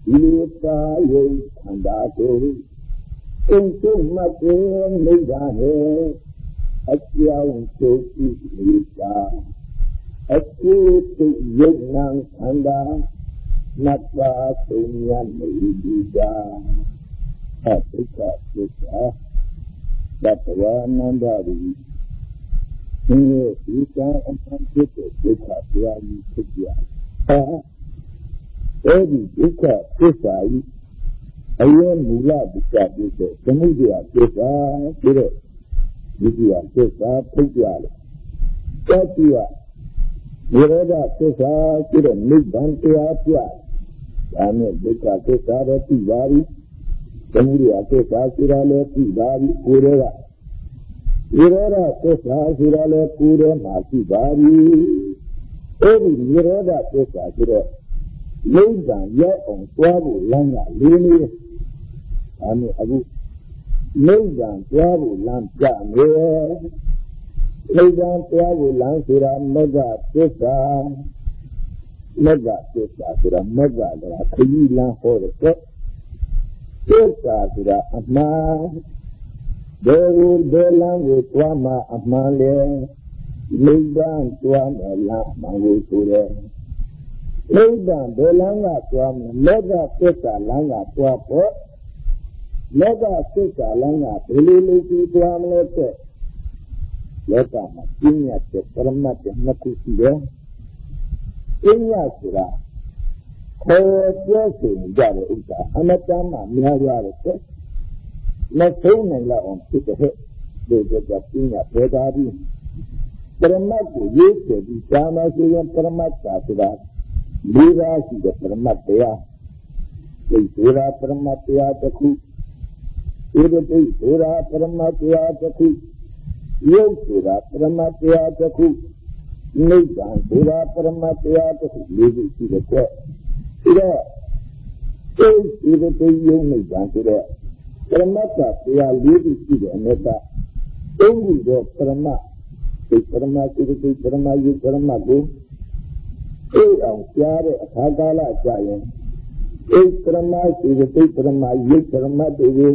ဒီလိုသာယုံခန္ဓာကိုအင်းစုမှတ်တဲ့မိစ္ဆာဟေအကြောင်းချုပ်ပြီးနေတာအကျိုးတုယုတ်နံခန္ဓာနတ်ပါသုံးရနေဒီတာအတုကသစ္စာသတ္တဝါနန္ဒရီဒီဒီကံအမှန်ဖြစ်တဲ့ဒုက္ခတရားကြီးဖြစ်ကြအဲ အဲဒီဒုက္ခသစ္စာကြီးအရင်မူလဒုက္ခဖြစ်တဲ့သမုဒယသစ္စာပြီးတော့ဒီကသစ္စာထုတ်ကြတယ်တတိယနိရောဓသစ္စာပြီးတော့နိဗ္ဗာန်တရားပြဒါနဲ့ဒုက္ခသစ္စာတော့သိပါပြီသမုဒယသစ္စာဆိုတာလည်းသိပါပြီကိုယ်ရဲ့နိရောဓသစ္စာဆိုတာလည်းကိုယ်ရဲ့မှာသိပါပြီအဲဒီနိရောဓသစ္စာဆိုတော့ နိဗ္ဗာန်ရောက်အောင်သွားဖို့လမ်းကလေးလေးဒါနဲ့အခုနိဗ္ဗာန်သွားဖို့လမ်းပြမယ်နိဗ္ဗာန်သွားဖို့လမ်းဆိုတာမဂ္ဂသစ္စာမဂ္ဂသစ္စာဆိုတာမဂ္ဂကခရီးလမ်းဟောတဲ့သစ္စာဆိုတာအမှန်ဘယ်လိုဘယ်လမ်းကိုသွားမှအမှန်လဲနိဗ္ဗာန်သွားမယ်လားမှန်ကိုဆိုတယ် နိဗ္ဗာန်ဘယ်လမ်းကသွားမလဲမဂ္ဂသစ္စာလမ်းကသွားဖို့မဂ္ဂသစ္စာလမ်းကဘယ်လိုလုပ်ပြီးသွားမလဲတဲ့လောကမှာပညာတဲ့ပရမတ်တဲ့နှစ်ခုရှိတယ်ပညာဆိုတာခေါ်ပြောဆိုကြတဲ့ဥစ္စာအမတမ်းမှများရတယ်မဆုံးနိုင်လောက်အောင်ဖြစ်တဲ့ဒီကပညာပေတာပြီးပရမတ်ကိုရေးချယ်ပြီးသာမဆိုရင်ပရမတ်သာဆိုတာ လေးပါးရှိတဲ့ပရမတ်တရားဒီဆိုတာပရမတ်တရားတစ်ခုဧရတိဆိုတာပရမတ်တရားတစ် ခုယုတ်ဆိုတာပရမတ်တရားတစ်ခုနိဗ္ဗာန်ဆိုတာပရမတ်တရားတစ်ခုလေးခုရှိတဲ့ကွဒီတော့ဧရတိယုတ်နိဗ္ဗာန်ဆိုတဲ့ပရမတ်တရားလေးခုရှိတဲ့အနက်ကသုံးခုတော့ပရမတ်ဒီပရမတ်ဒီဒီပရမတ်ယုပရမတ်ကိုအေးအောင်ကြားတဲ့အခါကာလကြာရင်ဧပရမတ်ဒီဒီပရမတ်ယုပရမတ်တွေကို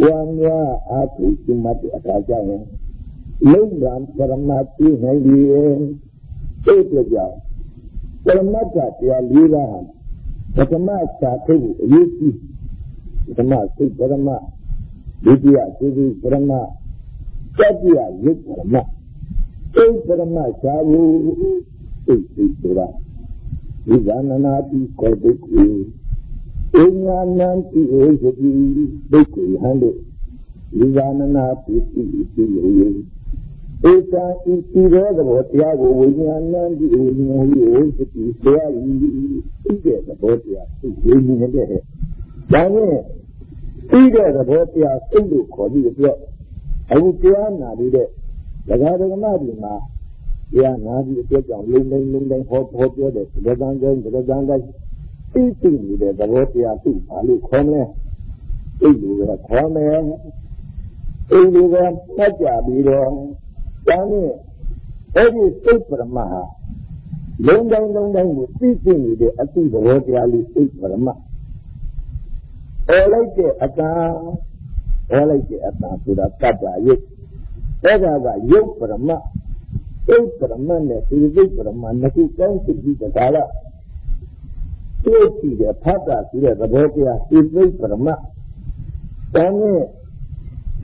ဝါများအားဖြင့်ဒီမတ်အခါကြာရင်လုံကံပရမတ်ပြီးနိုင်ပြီအဲ့ဒါကြောင့်ပရမတ်တရားလေးပါးပထမစာထုတ်အရေးကြီးဓမ္မစိတ်ပရမဒုတိယသုတိပရမတတိယယုတ်ပရမအိပရမရှားဘူး အိစိဆိုတာဒီဇာနနာတိကောတုကုအညာနံတိဧသတိဒုက္ခဟံတို့ဒီဇာနနာတိတိတိယေဧကာဣတိရောသဘောတရားကိုဝိညာဏံဒီဝိညာဉ်ဟိဝိသတိတရားဤဤတဲ့သဘောတရားသူဝိညာဉ်တဲ့ဒါနဲ့ပြီးတဲ့သဘောတရားစိတ်လို့ခေါ်ပြီးတော့အခုတရားနာပြီးတဲ့ဒကာဒကမတွေမှာ တရားနာပြီးအတွက်ကြောင့်လုံလုံလုံလုံဟောဟောပြောတဲ့ဒကံကုန်းဒကံတိုင်းသိသိနေတဲ့သဘောတရားသူ့ဘာလို့ခေါ်မလဲစိတ်လို့ပဲခေါ်မယ်အိမ်လိုပဲမှတ်ကြပြီးတော့ဒါနဲ့အဲ့ဒီစိတ်ပရမဟာလုံတိုင်းလုံတိုင်းကိုသိသိနေတဲ့အသိသဘောတရားလေးစိတ်ပရမအော်လိုက်တဲ့အတန်အော်လိုက်တဲ့အတန်ဆိုတာတတ္တယုတ်အဲ့ဒါကယုတ်ပရမ အိတ်ပရမနဲ့ဒီသိပရမနှစ်ခုပေါင်းစစ်ပြီးတကားလားတွေ့ကြည့်တဲ့ဖတ်တာဆိုတဲ့သဘောတရားဒီသိပရမဒါနဲ့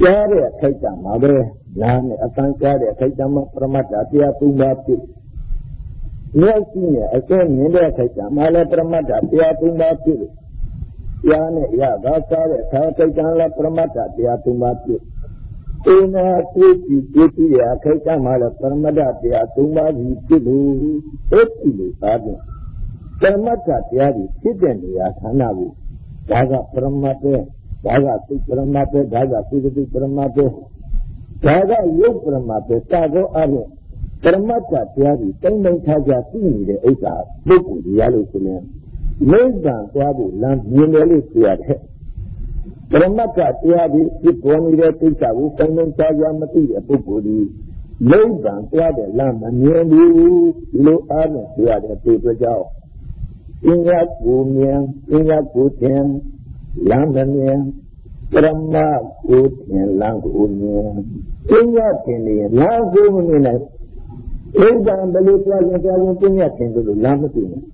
ကြားတဲ့အခိုက်အတန့်မှာပဲနားနဲ့အတန်ကြားတဲ့အခိုက်အတန့်မှာပရမတ္တတရားသုံးပါးဖြစ်မျက်စိနဲ့အကျဉ်းမြင်တဲ့အခိုက်အတန့်မှာလည်းပရမတ္တတရားသုံးပါးဖြစ်လို့တရားနဲ့ရသာစားတဲ့ခါစိတ်ကံလည်းပရမတ္ထတရားသုံးပါးဖြစ် အိနာသိတိသိတိရခိတ်ကမှလည်းပရမတ္ထတရားသုံးပါးကြီးဖြစ်လို့အဲ့ဒီလိုသားတယ်ပရမတ္ထတရားကြီးဖြစ်တဲ့နေရာဌာနကိုဒါကပရမတ္ထဒါကသိပရမတ္ထဒါကသိတိပရမတ္ထဒါကယုတ်ပရမတ္ထတာကောအပြင်ပရမတ္ထတရားကြီးတိုင်းတိုင်းခြားခြားသိနေတဲ့ဥစ္စာပုဂ္ဂိုလ်ကြီးရလို့ဆိုရင်နိဗ္ဗာန်သွားဖို့လမ်းမြင်တယ်လို့ဆိုရတယ် ပရမတ္ထတရားဒီဖြစ်ပေါ်နေတဲ့ကိစ္စကိုစိတ်လုံးစားကြမသိတဲ့ပုဂ္ဂိုလ်ဒီနိဗ္ဗာန်သွားတဲ့လမ်းမမြင်ဘူးလို့အားဖြင့်ဆိုရတဲ့ဒီအတွက်ကြောင့်ပညာကိုမြင်ပညာကိုသင်လမ်းမမြင်ပရမကိုသင်လမ်းကိုမြင်ပညာသင်ရင်လမ်းကိုမမြင်နိုင်အိမ်ကံဘယ်လိုသွားရင်သွားရင်ပြည့်ညတ်ခင်လို့လမ်းမသိဘူး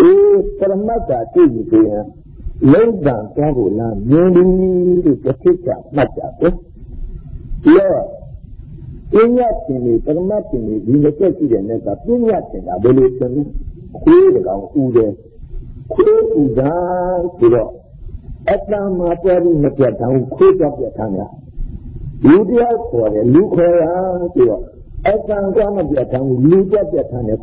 အေးပရမတ်တာသိပြီဆိုရင် လိမ့်ကံသွားဖို့လမ်းမြင်ပြီလို့တစ်ခါကမှတ်ကြတယ်။ရောပြည့်ညတ်ခင်လေပရမတ်ခင်လေဒီလက်ကျရှိတဲ့နဲ့ကပြည့်ညတ်ခင်တာဘယ်လိုဖြစ်လဲခွေးတကောင်ဥတယ်ခွေးဥတာဆိုတော့အတ္တမှာပေါ်ပြီးမပြတ်တောင်ခွေးတော့ပြတ်ထမ်းတာလူတရားခေါ်တယ်လူခေါ်တာဆိုတော့အတန်ကမပြတ်ထမ်းလူပြတ်ပြတ်ထမ်းတယ်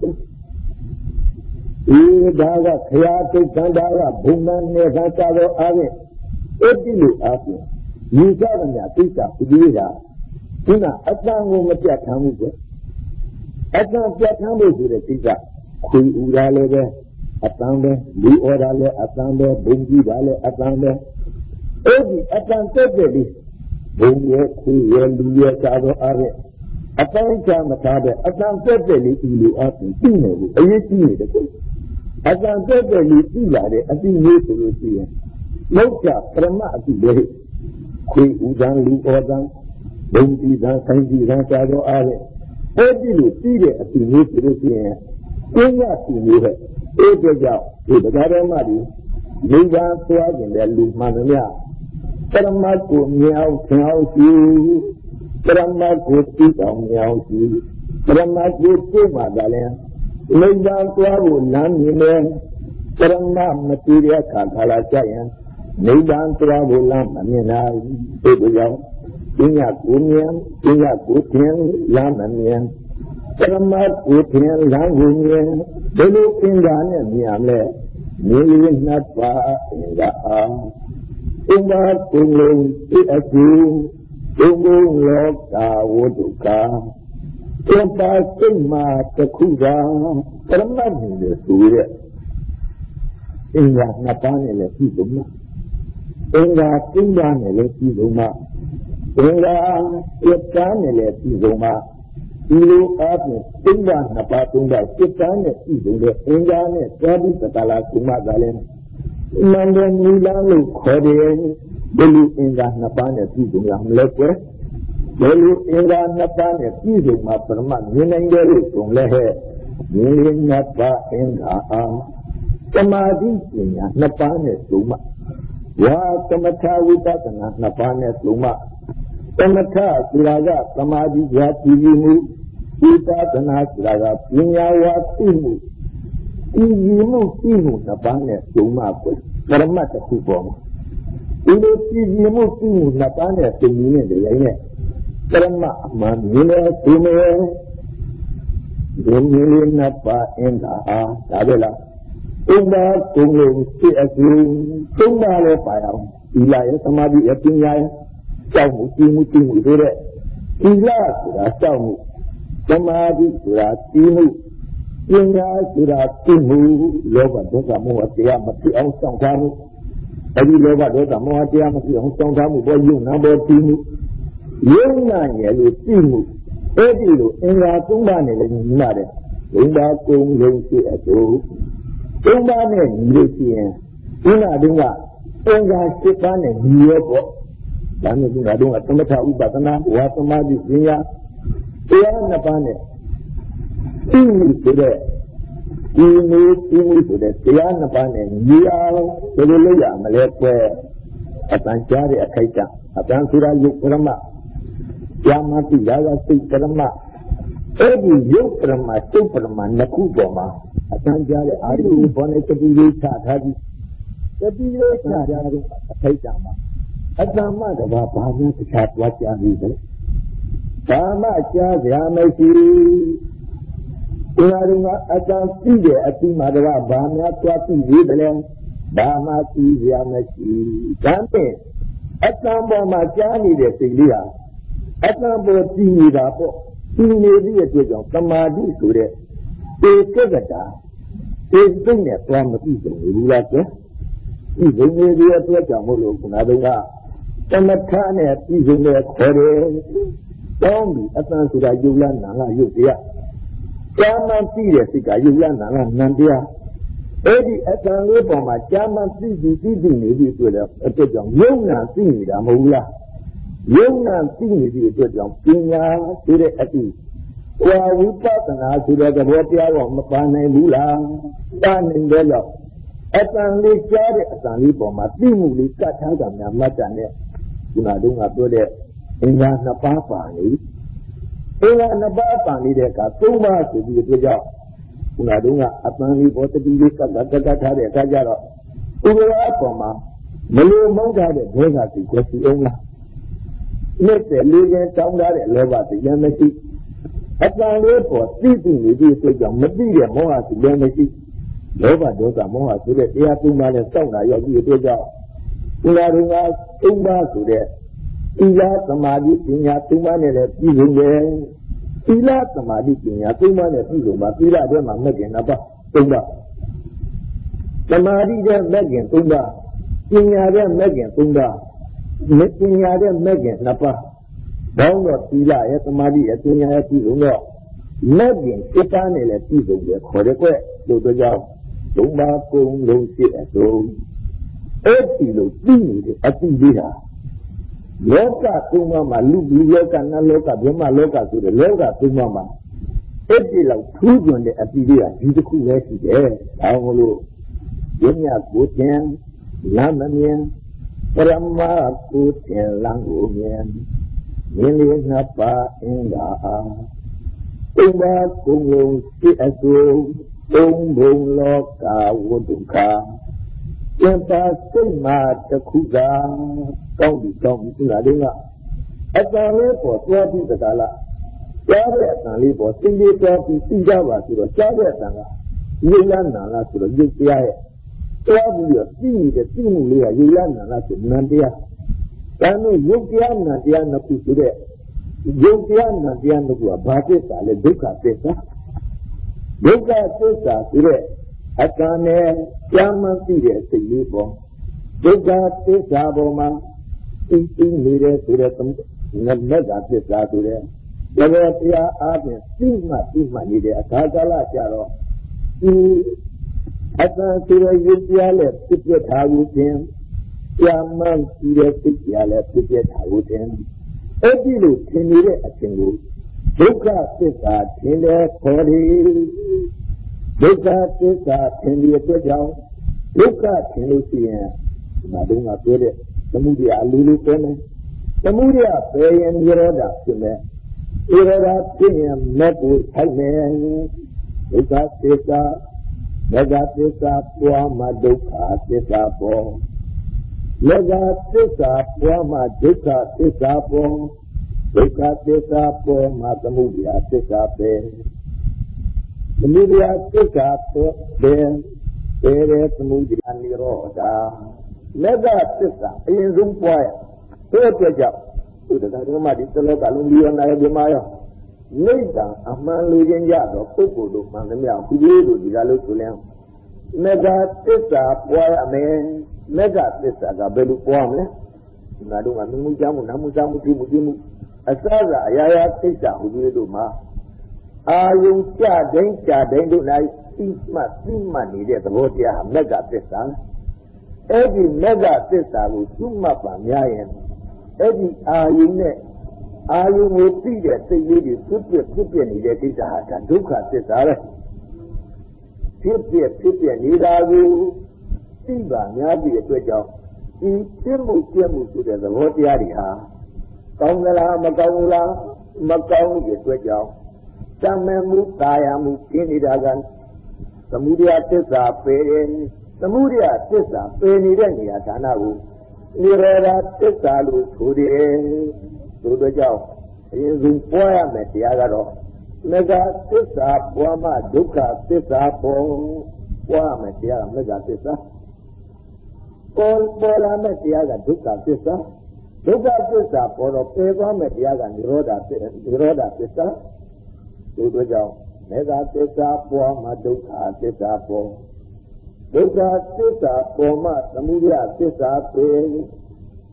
ဆိုဒီဒါကခရာတုတ်ကံဒါကဘုံမနဲ့ကသာတော့အားဖြင့်အဲ့ဒီလိုအားဖြင့်ယူကြရမြသိတာဒီကခုနအတန်ကိုမပြတ်ထမ်းဘူးဆိုအတန်ပြတ်ထမ်းဖို့ဆိုတဲ့ကိစ္စခွေဥရလည်းပဲအတန်ပဲလူဩတာလည်းအတန်ပဲဘုံကြီးတာလည်းအတန်ပဲအဲ့ဒီအတန်တက်တဲ့ဒီဘုံရဲ့ခွေရဲ့လူရဲ့သာတော့အားဖြင့်အတိုင်းချမထားတဲ့အတန်တက်တဲ့လေးဒီလိုအားဖြင့်သိနေလို့အရေးကြီးနေတယ် အတန်တက်တဲ့လေးသိလာတဲ့အသိမျိုးဆိုလို့ရှိရင်လောက်ကြပရမအသိလေခွေဥဒံလူဩဒံဘုံဒီသာဆိုင်ဒီသာသာတော့အားဖြင့်အဲ့ဒီလိုသိတဲ့အသိမျိုးဆိုလို့ရှိရင်ကျင်းရသိမျိုးပဲအဲ့ဒါကြောင့်ဒီတရားတော်မှဒီမိဘသွားခြင်းတဲ့လူမှန်သမျှပရမတ်ကိုမြင်အောင်သင်အောင်ရှိပရမတ်ကိုသိအောင်မြင်အောင်ရှိပရမတ်ကိုသိမှသာလဲ မိဘသွားဖို့လမ်းမြင်တယ်ပရမတ်မသိတဲ့အခါခါလာကြရင်နိဗ္ဗာန်သွားဖို့လမ်းမမြင်နိုင်ဒီလိုကြောင့်ပညာကိုမြင်ပညာကိုသင်လမ်းမမြင်ပရမတ်ကိုသင်လမ်းကိုမြင်ဘယ်လိုအင်္ဂါနဲ့မြင်ရမလဲမြင်ရင်နှစ်ပါးအင်္ဂါအားဥပါကုလုံးဒီအကူဒုက္ခလောကဝတ္တုကာ သင်္ပါစိတ်မှာတစ်ခုသာပရမတ်နေတယ်ဆိုတဲ့အင်္ဂါနှစ်ပါးနဲ့လည်းပြည့်စုံမှာအင်္ဂါကျင်းပါနဲ့လည်းပြည့်စုံမှာအင်္ဂါပြတ်သားနဲ့လည်းပြည့်စုံမှာဒီလိုအားဖြင့်သိက္ခာနှစ်ပါးသုံးပါးစိတ်တန်းနဲ့ပြည့်စုံတဲ့အင်္ဂါနဲ့သာဓုတတလာကုမသာလည်းနန္ဒမူလလို့ခေါ်တယ်ဘယ်လိုအင်္ဂါနှစ်ပါးနဲ့ပြည့်စုံရမလဲကွယ် ဘယ်လိုအင်္ဂါနှစ်ပါးနဲ့ပြည့်စုံမှာပရမတ်မြင်နိုင်တယ်လို့ဆိုလဲဟဲ့မြင်ရင်နှစ်ပါးအင်္ဂါအားသမာဓိပညာနှစ်ပါးနဲ့သုံးမှဝါသမထဝိပဿနာနှစ်ပါးနဲ့သုံးမှသမထဆိုတာကသမာဓိရာတည်မှုဝိပဿနာဆိုတာကပညာဝါသိမှုဒီကြီးမှုသိမှုနှစ်ပါးနဲ့သုံးမှပဲကရမတ်တစ်ခုပေါ်မှာဒီလိုကြည်ကြည်မှုသိမှုနှစ်ပါးနဲ့သုံးရင်းတဲ့ရိုင်းနဲ့ကရမအမှန်မြင်လဲသိမယ်ဒီမျိုးလေးနှစ်ပါးအင်္ဂါအားဒါပဲလားဥပ္ပါကုံလုံးသိအကူသုံးပါးလဲပါအောင်ဒီလာရဲ့သမာဓိရဲ့ပညာ ရဲ့ကြောက်မှုကြည်မှုကြည်မှုဆိုတဲ့ဒီလာဆိုတာကြောက်မှုသမာဓိဆိုတာကြည်မှုပညာဆိုတာကြည်မှုလောဘဒေါသမောဟတရားမဖြစ်အောင်စောင့်ထားမှုအဲဒီလောဘဒေါသမောဟတရားမ ယုံနာပေါ်ကြည်မှုယုံနာရဲ့လို့ကြည်မှုအဲ့ဒီလိုအင်္ဂါသုံးပါးနဲ့လည်းညီလာတယ်ဘုရားကုံလုံးရှိအတူသုံးပါးနဲ့ညီလို့ရှိရင်ဒီနာတုန်းကအင်္ဂါ၈ပါးနဲ့ညီရောပေါ့ဒါမျိုးကတုန်းကသမထဥပဒနာဝါသမာဓိဉာဏ်တရားနှစ်ပါးနဲ့ဒီလိုဆိုတဲ့ဒီမျိုးဒီမျိုးဆိုတဲ့တရားနှစ်ပါးနဲ့ညီအောင်ဘယ်လိုလုပ်ရမလဲကွယ်အတန်ကြားတဲ့အခိုက်အတန့်အတန်ဆိုတာယုတ်ပရမ ယာမတိရာဂစိတ်ပရမအဲ့ဒီယုတ်ပရမစိတ်ပရမနှစ်ခုပေါ်မှာအတန်ကြားတဲ့အာရုံဘောနဲ့တတိလေးချထားပြီးတတိလေးချထားတဲ့အခိုက်အတန့်မှာအတ္တမတဘာဘာလို့တခြားတွားကြပြီလဲဘာမှကြားကြမရှိဒီဟာကအတ္တသိတဲ့အတိမတဘာဘာများတွားသိသေးတယ်လဲဘာမှသိကြမရှိဒါနဲ့အတ္တပေါ်မှာကြားနေတဲ့စိတ်လေးဟာ အတ္တပေါ်တည်နေတာပေါ့တည်နေသည့်အတွက်ကြောင့်သမာဓိဆိုတဲ့ဧကဂတာဧစိတ်နဲ့သွားမသိကြဘူးလားကွဒီဘုံကြီးရဲ့အတွက်ကြောင့်မို့လို့ခုနကသမထနဲ့ပြည်စုံတဲ့ခေါ်တယ်။တောင်းပြီးအတန်ဆိုတာယုတ်လနာကယုတ်တရား။ကြာမှန်သိတဲ့စိတ်ကယုတ်လနာကနံတရား။အဲ့ဒီအတန်လေးပေါ်မှာကြာမှန်သိပြီးသိသိနေပြီးတွေ့တယ်အတွက်ကြောင့်ယုံနာသိနေတာမဟုတ်လား။ ယုံနာသိနေပြီးအတွက်ကြောင့်ပညာသိတဲ့အတိဝါဝိပဿနာဆိုတဲ့သဘောတရားကိုမပါနိုင်ဘူးလားပါနိုင်တယ်လို့အတန်လေးကြားတဲ့အတန်လေးပေါ်မှာသိမှုလေးကတ်ထမ်းတာများမှတ်တယ်နဲ့ခုနတုန်းကပြောတဲ့အင်္ဂါနှစ်ပါးပါနေအင်္ဂါနှစ်ပါးပါနေတဲ့အခါသုံးပါးဆိုပြီးပြောကြခုနတုန်းကအတန်လေးပေါ်တတိလေးကတ်ကတ်ထားတဲ့အခါကျတော့ဥပရာပေါ်မှာမလိုမုန်းထားတဲ့ဒေသစီကိုစီအောင်လား နှစ်တဲ့လေးကတောင်းထားတဲ့လောဘစီလည်းမရှိအတန်လေးပေါ်သိသိနေပြီးဆိုကြောင့်မသိတဲ့မောဟစီလည်းမရှိလောဘဒေါသမောဟဆိုတဲ့တရားသုံးပါးနဲ့စောင့်တာရောက်ပြီးအတွက်ကြောင့်ကုလားရုံကသုံးပါးဆိုတဲ့သီလသမာဓိပညာသုံးပါးနဲ့လည်းပြည့်စုံတယ်သီလသမာဓိပညာသုံးပါးနဲ့ပြည့်စုံပါသီလထဲမှာမဲ့ခင်နှစ်ပါးသုံးပါးသမာဓိတဲ့မဲ့ခင်သုံးပါးပညာတဲ့မဲ့ခင်သုံးပါးမ ပညာတဲ့မဲ့ခင်နှစ်ပါးဘောင်းတော့သီလရဲ့သမာဓိရဲ့ပညာရဲ့ပြည့်စုံတော့မဲ့ခင်စိတ်သားနဲ့လည်းပြည့်စုံတယ်ခေါ်တယ်ကွလို့တို့ကြောင့်သုံးပါးကုံလုံးရှိအစုံအဲ့ဒီလိုသိနေတဲ့အတိလေးဟာလောကသုံးပါးမှာလူလူလောကနတ်လောကဗြဟ္မလောကဆိုတဲ့လောကသုံးပါးမှာအဲ့ဒီလောက်ထူးချွန်တဲ့အတိလေးဟာဒီတစ်ခုပဲရှိတယ်။ဒါကြောင့်လို့ရင်းညကိုတင်လမ်းမမြင် ပရမကိုတင်လမ်းကိုမြင်မြင်လေးနှစ်ပါးအင်္ဂါအားသုံးပါးကုံလုံးရှိအစုံသုံးဘုံလောကဝတ္တုခာကျန်ပါစိတ်မှာတစ်ခုကကောင်းပြီကောင်းပြီဆိုတာလေးကအတန်လေးပေါ်သွားပြီးတကလားကြားတဲ့အတန်လေးပေါ်စိတ်လေးသွားပြီးသိကြပါဆိုတော့ကြားတဲ့အတန်ကယုံရနာလားဆိုတော့ယုတ်တရားရဲ့ သွားပြီးတော့သိနေတဲ့သိမှုလေးကယုံရနာလားဆိုနံတရားဒါနဲ့ယုတ်တရားနံတရားနှစ်ခုဆိုတဲ့ယုတ်တရားနံတရားနှစ်ခုကဘာသစ္စာလဲဒုက္ခသစ္စာဒုက္ခသစ္စာဆိုတဲ့အတန်နဲ့ကြားမှသိတဲ့စိတ်လေးပေါ်ဒုက္ခသစ္စာပေါ်မှာသိသိနေတဲ့ဆိုတဲ့နမက်ကသစ္စာဆိုတဲ့ဘယ်လိုတရားအားဖြင့်သိမှသိမှနေတဲ့အခါကာလကြတော့ဒီ အတန်ဆိုတဲ့ယုတ်တရားနဲ့ဖြစ်ပြထားမှုခြင်းကြားမှသိတဲ့စိတ်တရားနဲ့ဖြစ်ပြထားမှုခြင်းအဲ့ဒီလိုသင်နေတဲ့အခြင်းကိုဒုက္ခသစ္စာသင်တယ်ခေါ်တယ်ဒုက္ခသစ္စာသင်ဒီအတွက်ကြောင့်ဒုက္ခသင်လို့ရှိရင်ဒီမှာတုန်းကပြောတဲ့သမုဒိယအလိုလိုပဲမယ်သမုဒိယပဲရင်និရောဓဖြစ်မယ်និရောဓဖြစ်ရင်မဲ့ကိုထိုက်မယ်ဒုက္ခသစ္စာ မဂ္ဂသစ္စာပွားမှဒုက္ခသစ္စာပေါ်မဂ္ဂသစ္စာပွားမှဒုက္ခသစ္စာပေါ်ဒုက္ခသစ္စာပေါ်မှသမုဒယသစ္စာပဲသမုဒယသစ္စာပေါ်တယ်ပေရသမုဒယနိရောဓလက်္ဂသစ္စာအရင်ဆုံးပွားရဆိုတဲ့ကြောင့်ဒီတရားဓမ္မဒီသလောကလုံးဒီရနာရဒီမာယော နိဗ္ဗာန်အမှန်လူချင်းကြတော့ပုဂ္ဂိုလ်တို့မှန်သမျှခုလေးတို့ဒီကလို့ဆိုလဲမေဃသစ္စာပွားရမယ်မေဃသစ္စာကဘယ်လိုပွားမလဲဒီမှာတို့ကမြမှုကြောင့်နာမှုကြောင့်မှုတိမှုတိမှုအစစအရာရာသိစ္စာဟူပြီးတို့မှာအာယုံကြတိုင်းကြတိုင်းတို့၌သိမှတ်သိမှတ်နေတဲ့သဘောတရားဟာမေဃသစ္စာအဲ့ဒီမေဃသစ္စာကိုသူ့မှတ်ပါများရင်အဲ့ဒီအာယုံနဲ့ အာယုံကိုသိတဲ့စိတ်လေးတွေဖြစ်ပြဖြစ်ပြနေတဲ့ကိစ္စဟာဒါဒုက္ခသစ္စာပဲဖြစ်ပြဖြစ်ပြနေတာကိုသိပါများသည့်အတွက်ကြောင့်ဒီဖြစ်မှုပြမှုဆိုတဲ့သဘောတရားတွေဟာကောင်းသလားမကောင်းဘူးလားမကောင်းတဲ့အတွက်ကြောင့်တမန်မှုတာယာမှုပြင်းနေတာကသမုဒယသစ္စာပယ်တယ်သမုဒယသစ္စာပယ်နေတဲ့နေရာဌာနကိုနိရောဓသစ္စာလို့ဆိုတယ် သို့သောကြောင့်အရင်ဆုံးပွားရမယ်တရားကတော့မဂ္ဂသစ္စာပွားမှဒုက္ခသစ္စာပေါ်ပွားရမယ်တရားကမဂ္ဂသစ္စာပေါ်ပေါ်လာမယ်တရားကဒုက္ခသစ္စာဒုက္ခသစ္စာပေါ်တော့ပယ်သွားမယ်တရားကនិရောဓသစ္စာនិရောဓသစ္စာသို့သောကြောင့်မေဃသစ္စာပေါ်မှဒုက္ခသစ္စာပေါ်ဒုက္ခသစ္စာပေါ်မှသမုဒယသစ္စာပယ်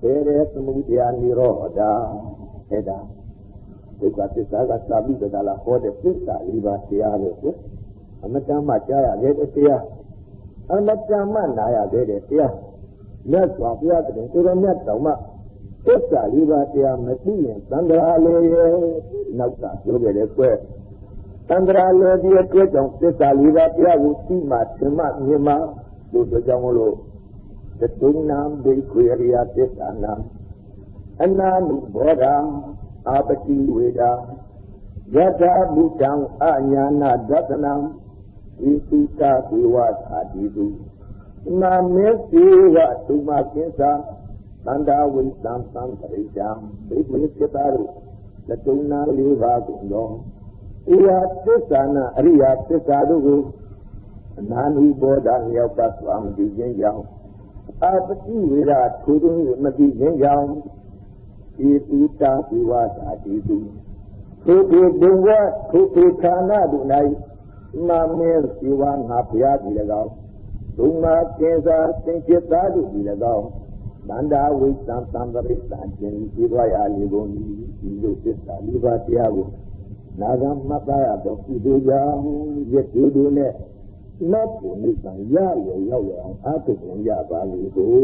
ပယ်တဲ့သမုဒယនិရောဓအဲ့ဒါဒုက္ခသစ္စာကသာပြီးတကလားဟောတဲ့သစ္စာလေးပါးတရားပဲကွအမတန်မှကြားရတဲ့တရားအမတန်မှနာရတဲ့တရားမြတ်စွာဘုရားတည်းသူတော်မြတ်တော်မှသစ္စာလေးပါးတရားမသိရင်သံဃာလေးရဲ့နောက်ကပြောခဲ့တယ်ကွတန္တရာလည်းဒီအတွက်ကြောင့်သစ္စာလေးပါးတရားကိုသိမှသင်မှမြင်မှတို့တို့ကြောင့်မလို့ သတုံနာဘိခွေရိယသစ္စာနာအနာနုဘောဓာအာပတိဝေဒာယထာဘုဒ္ဓံအညာနာဒသနံဤသုတသေဝသာတိတုနာမေသေဝသုမကိစ္ဆာသန္တာဝိသံသံပရိစ္ဆာဘိက္ခိစိတ္တရုသတုံနာလေးပါးကုန်သောဤဟာသစ္စာနာအရိယာသစ္စာတို့ကိုအနာနုဘောဓလျောက်ပတ်သွားမသိခြင်းကြောင့် အပတိဝေဒထိုးသွင်းမသိခြင်းကြောင့်ဤတိတာဒီဝသာတိတုထိုဒီဘုံဝထိုဒီဌာနတို့၌နာမင်းစီဝါငါဘုရားဒီ၎င်းဒုမာကေသာသင်္จิตသားတို့ဒီ၎င်းဗန္ဒာဝိသံသံပရိသံခြင်းဒီသွားရလေကုန်ဒီလိုသစ္စာလေးပါးတရားကိုနာဂမှတ်သားရတော့ကုသိုလ်ကြောင့်ရည်တူတူနဲ့ နတ်ကိုနိဗ္ဗာန်ရရရောက်ရအောင်အားထုတ်ကြပါလေကို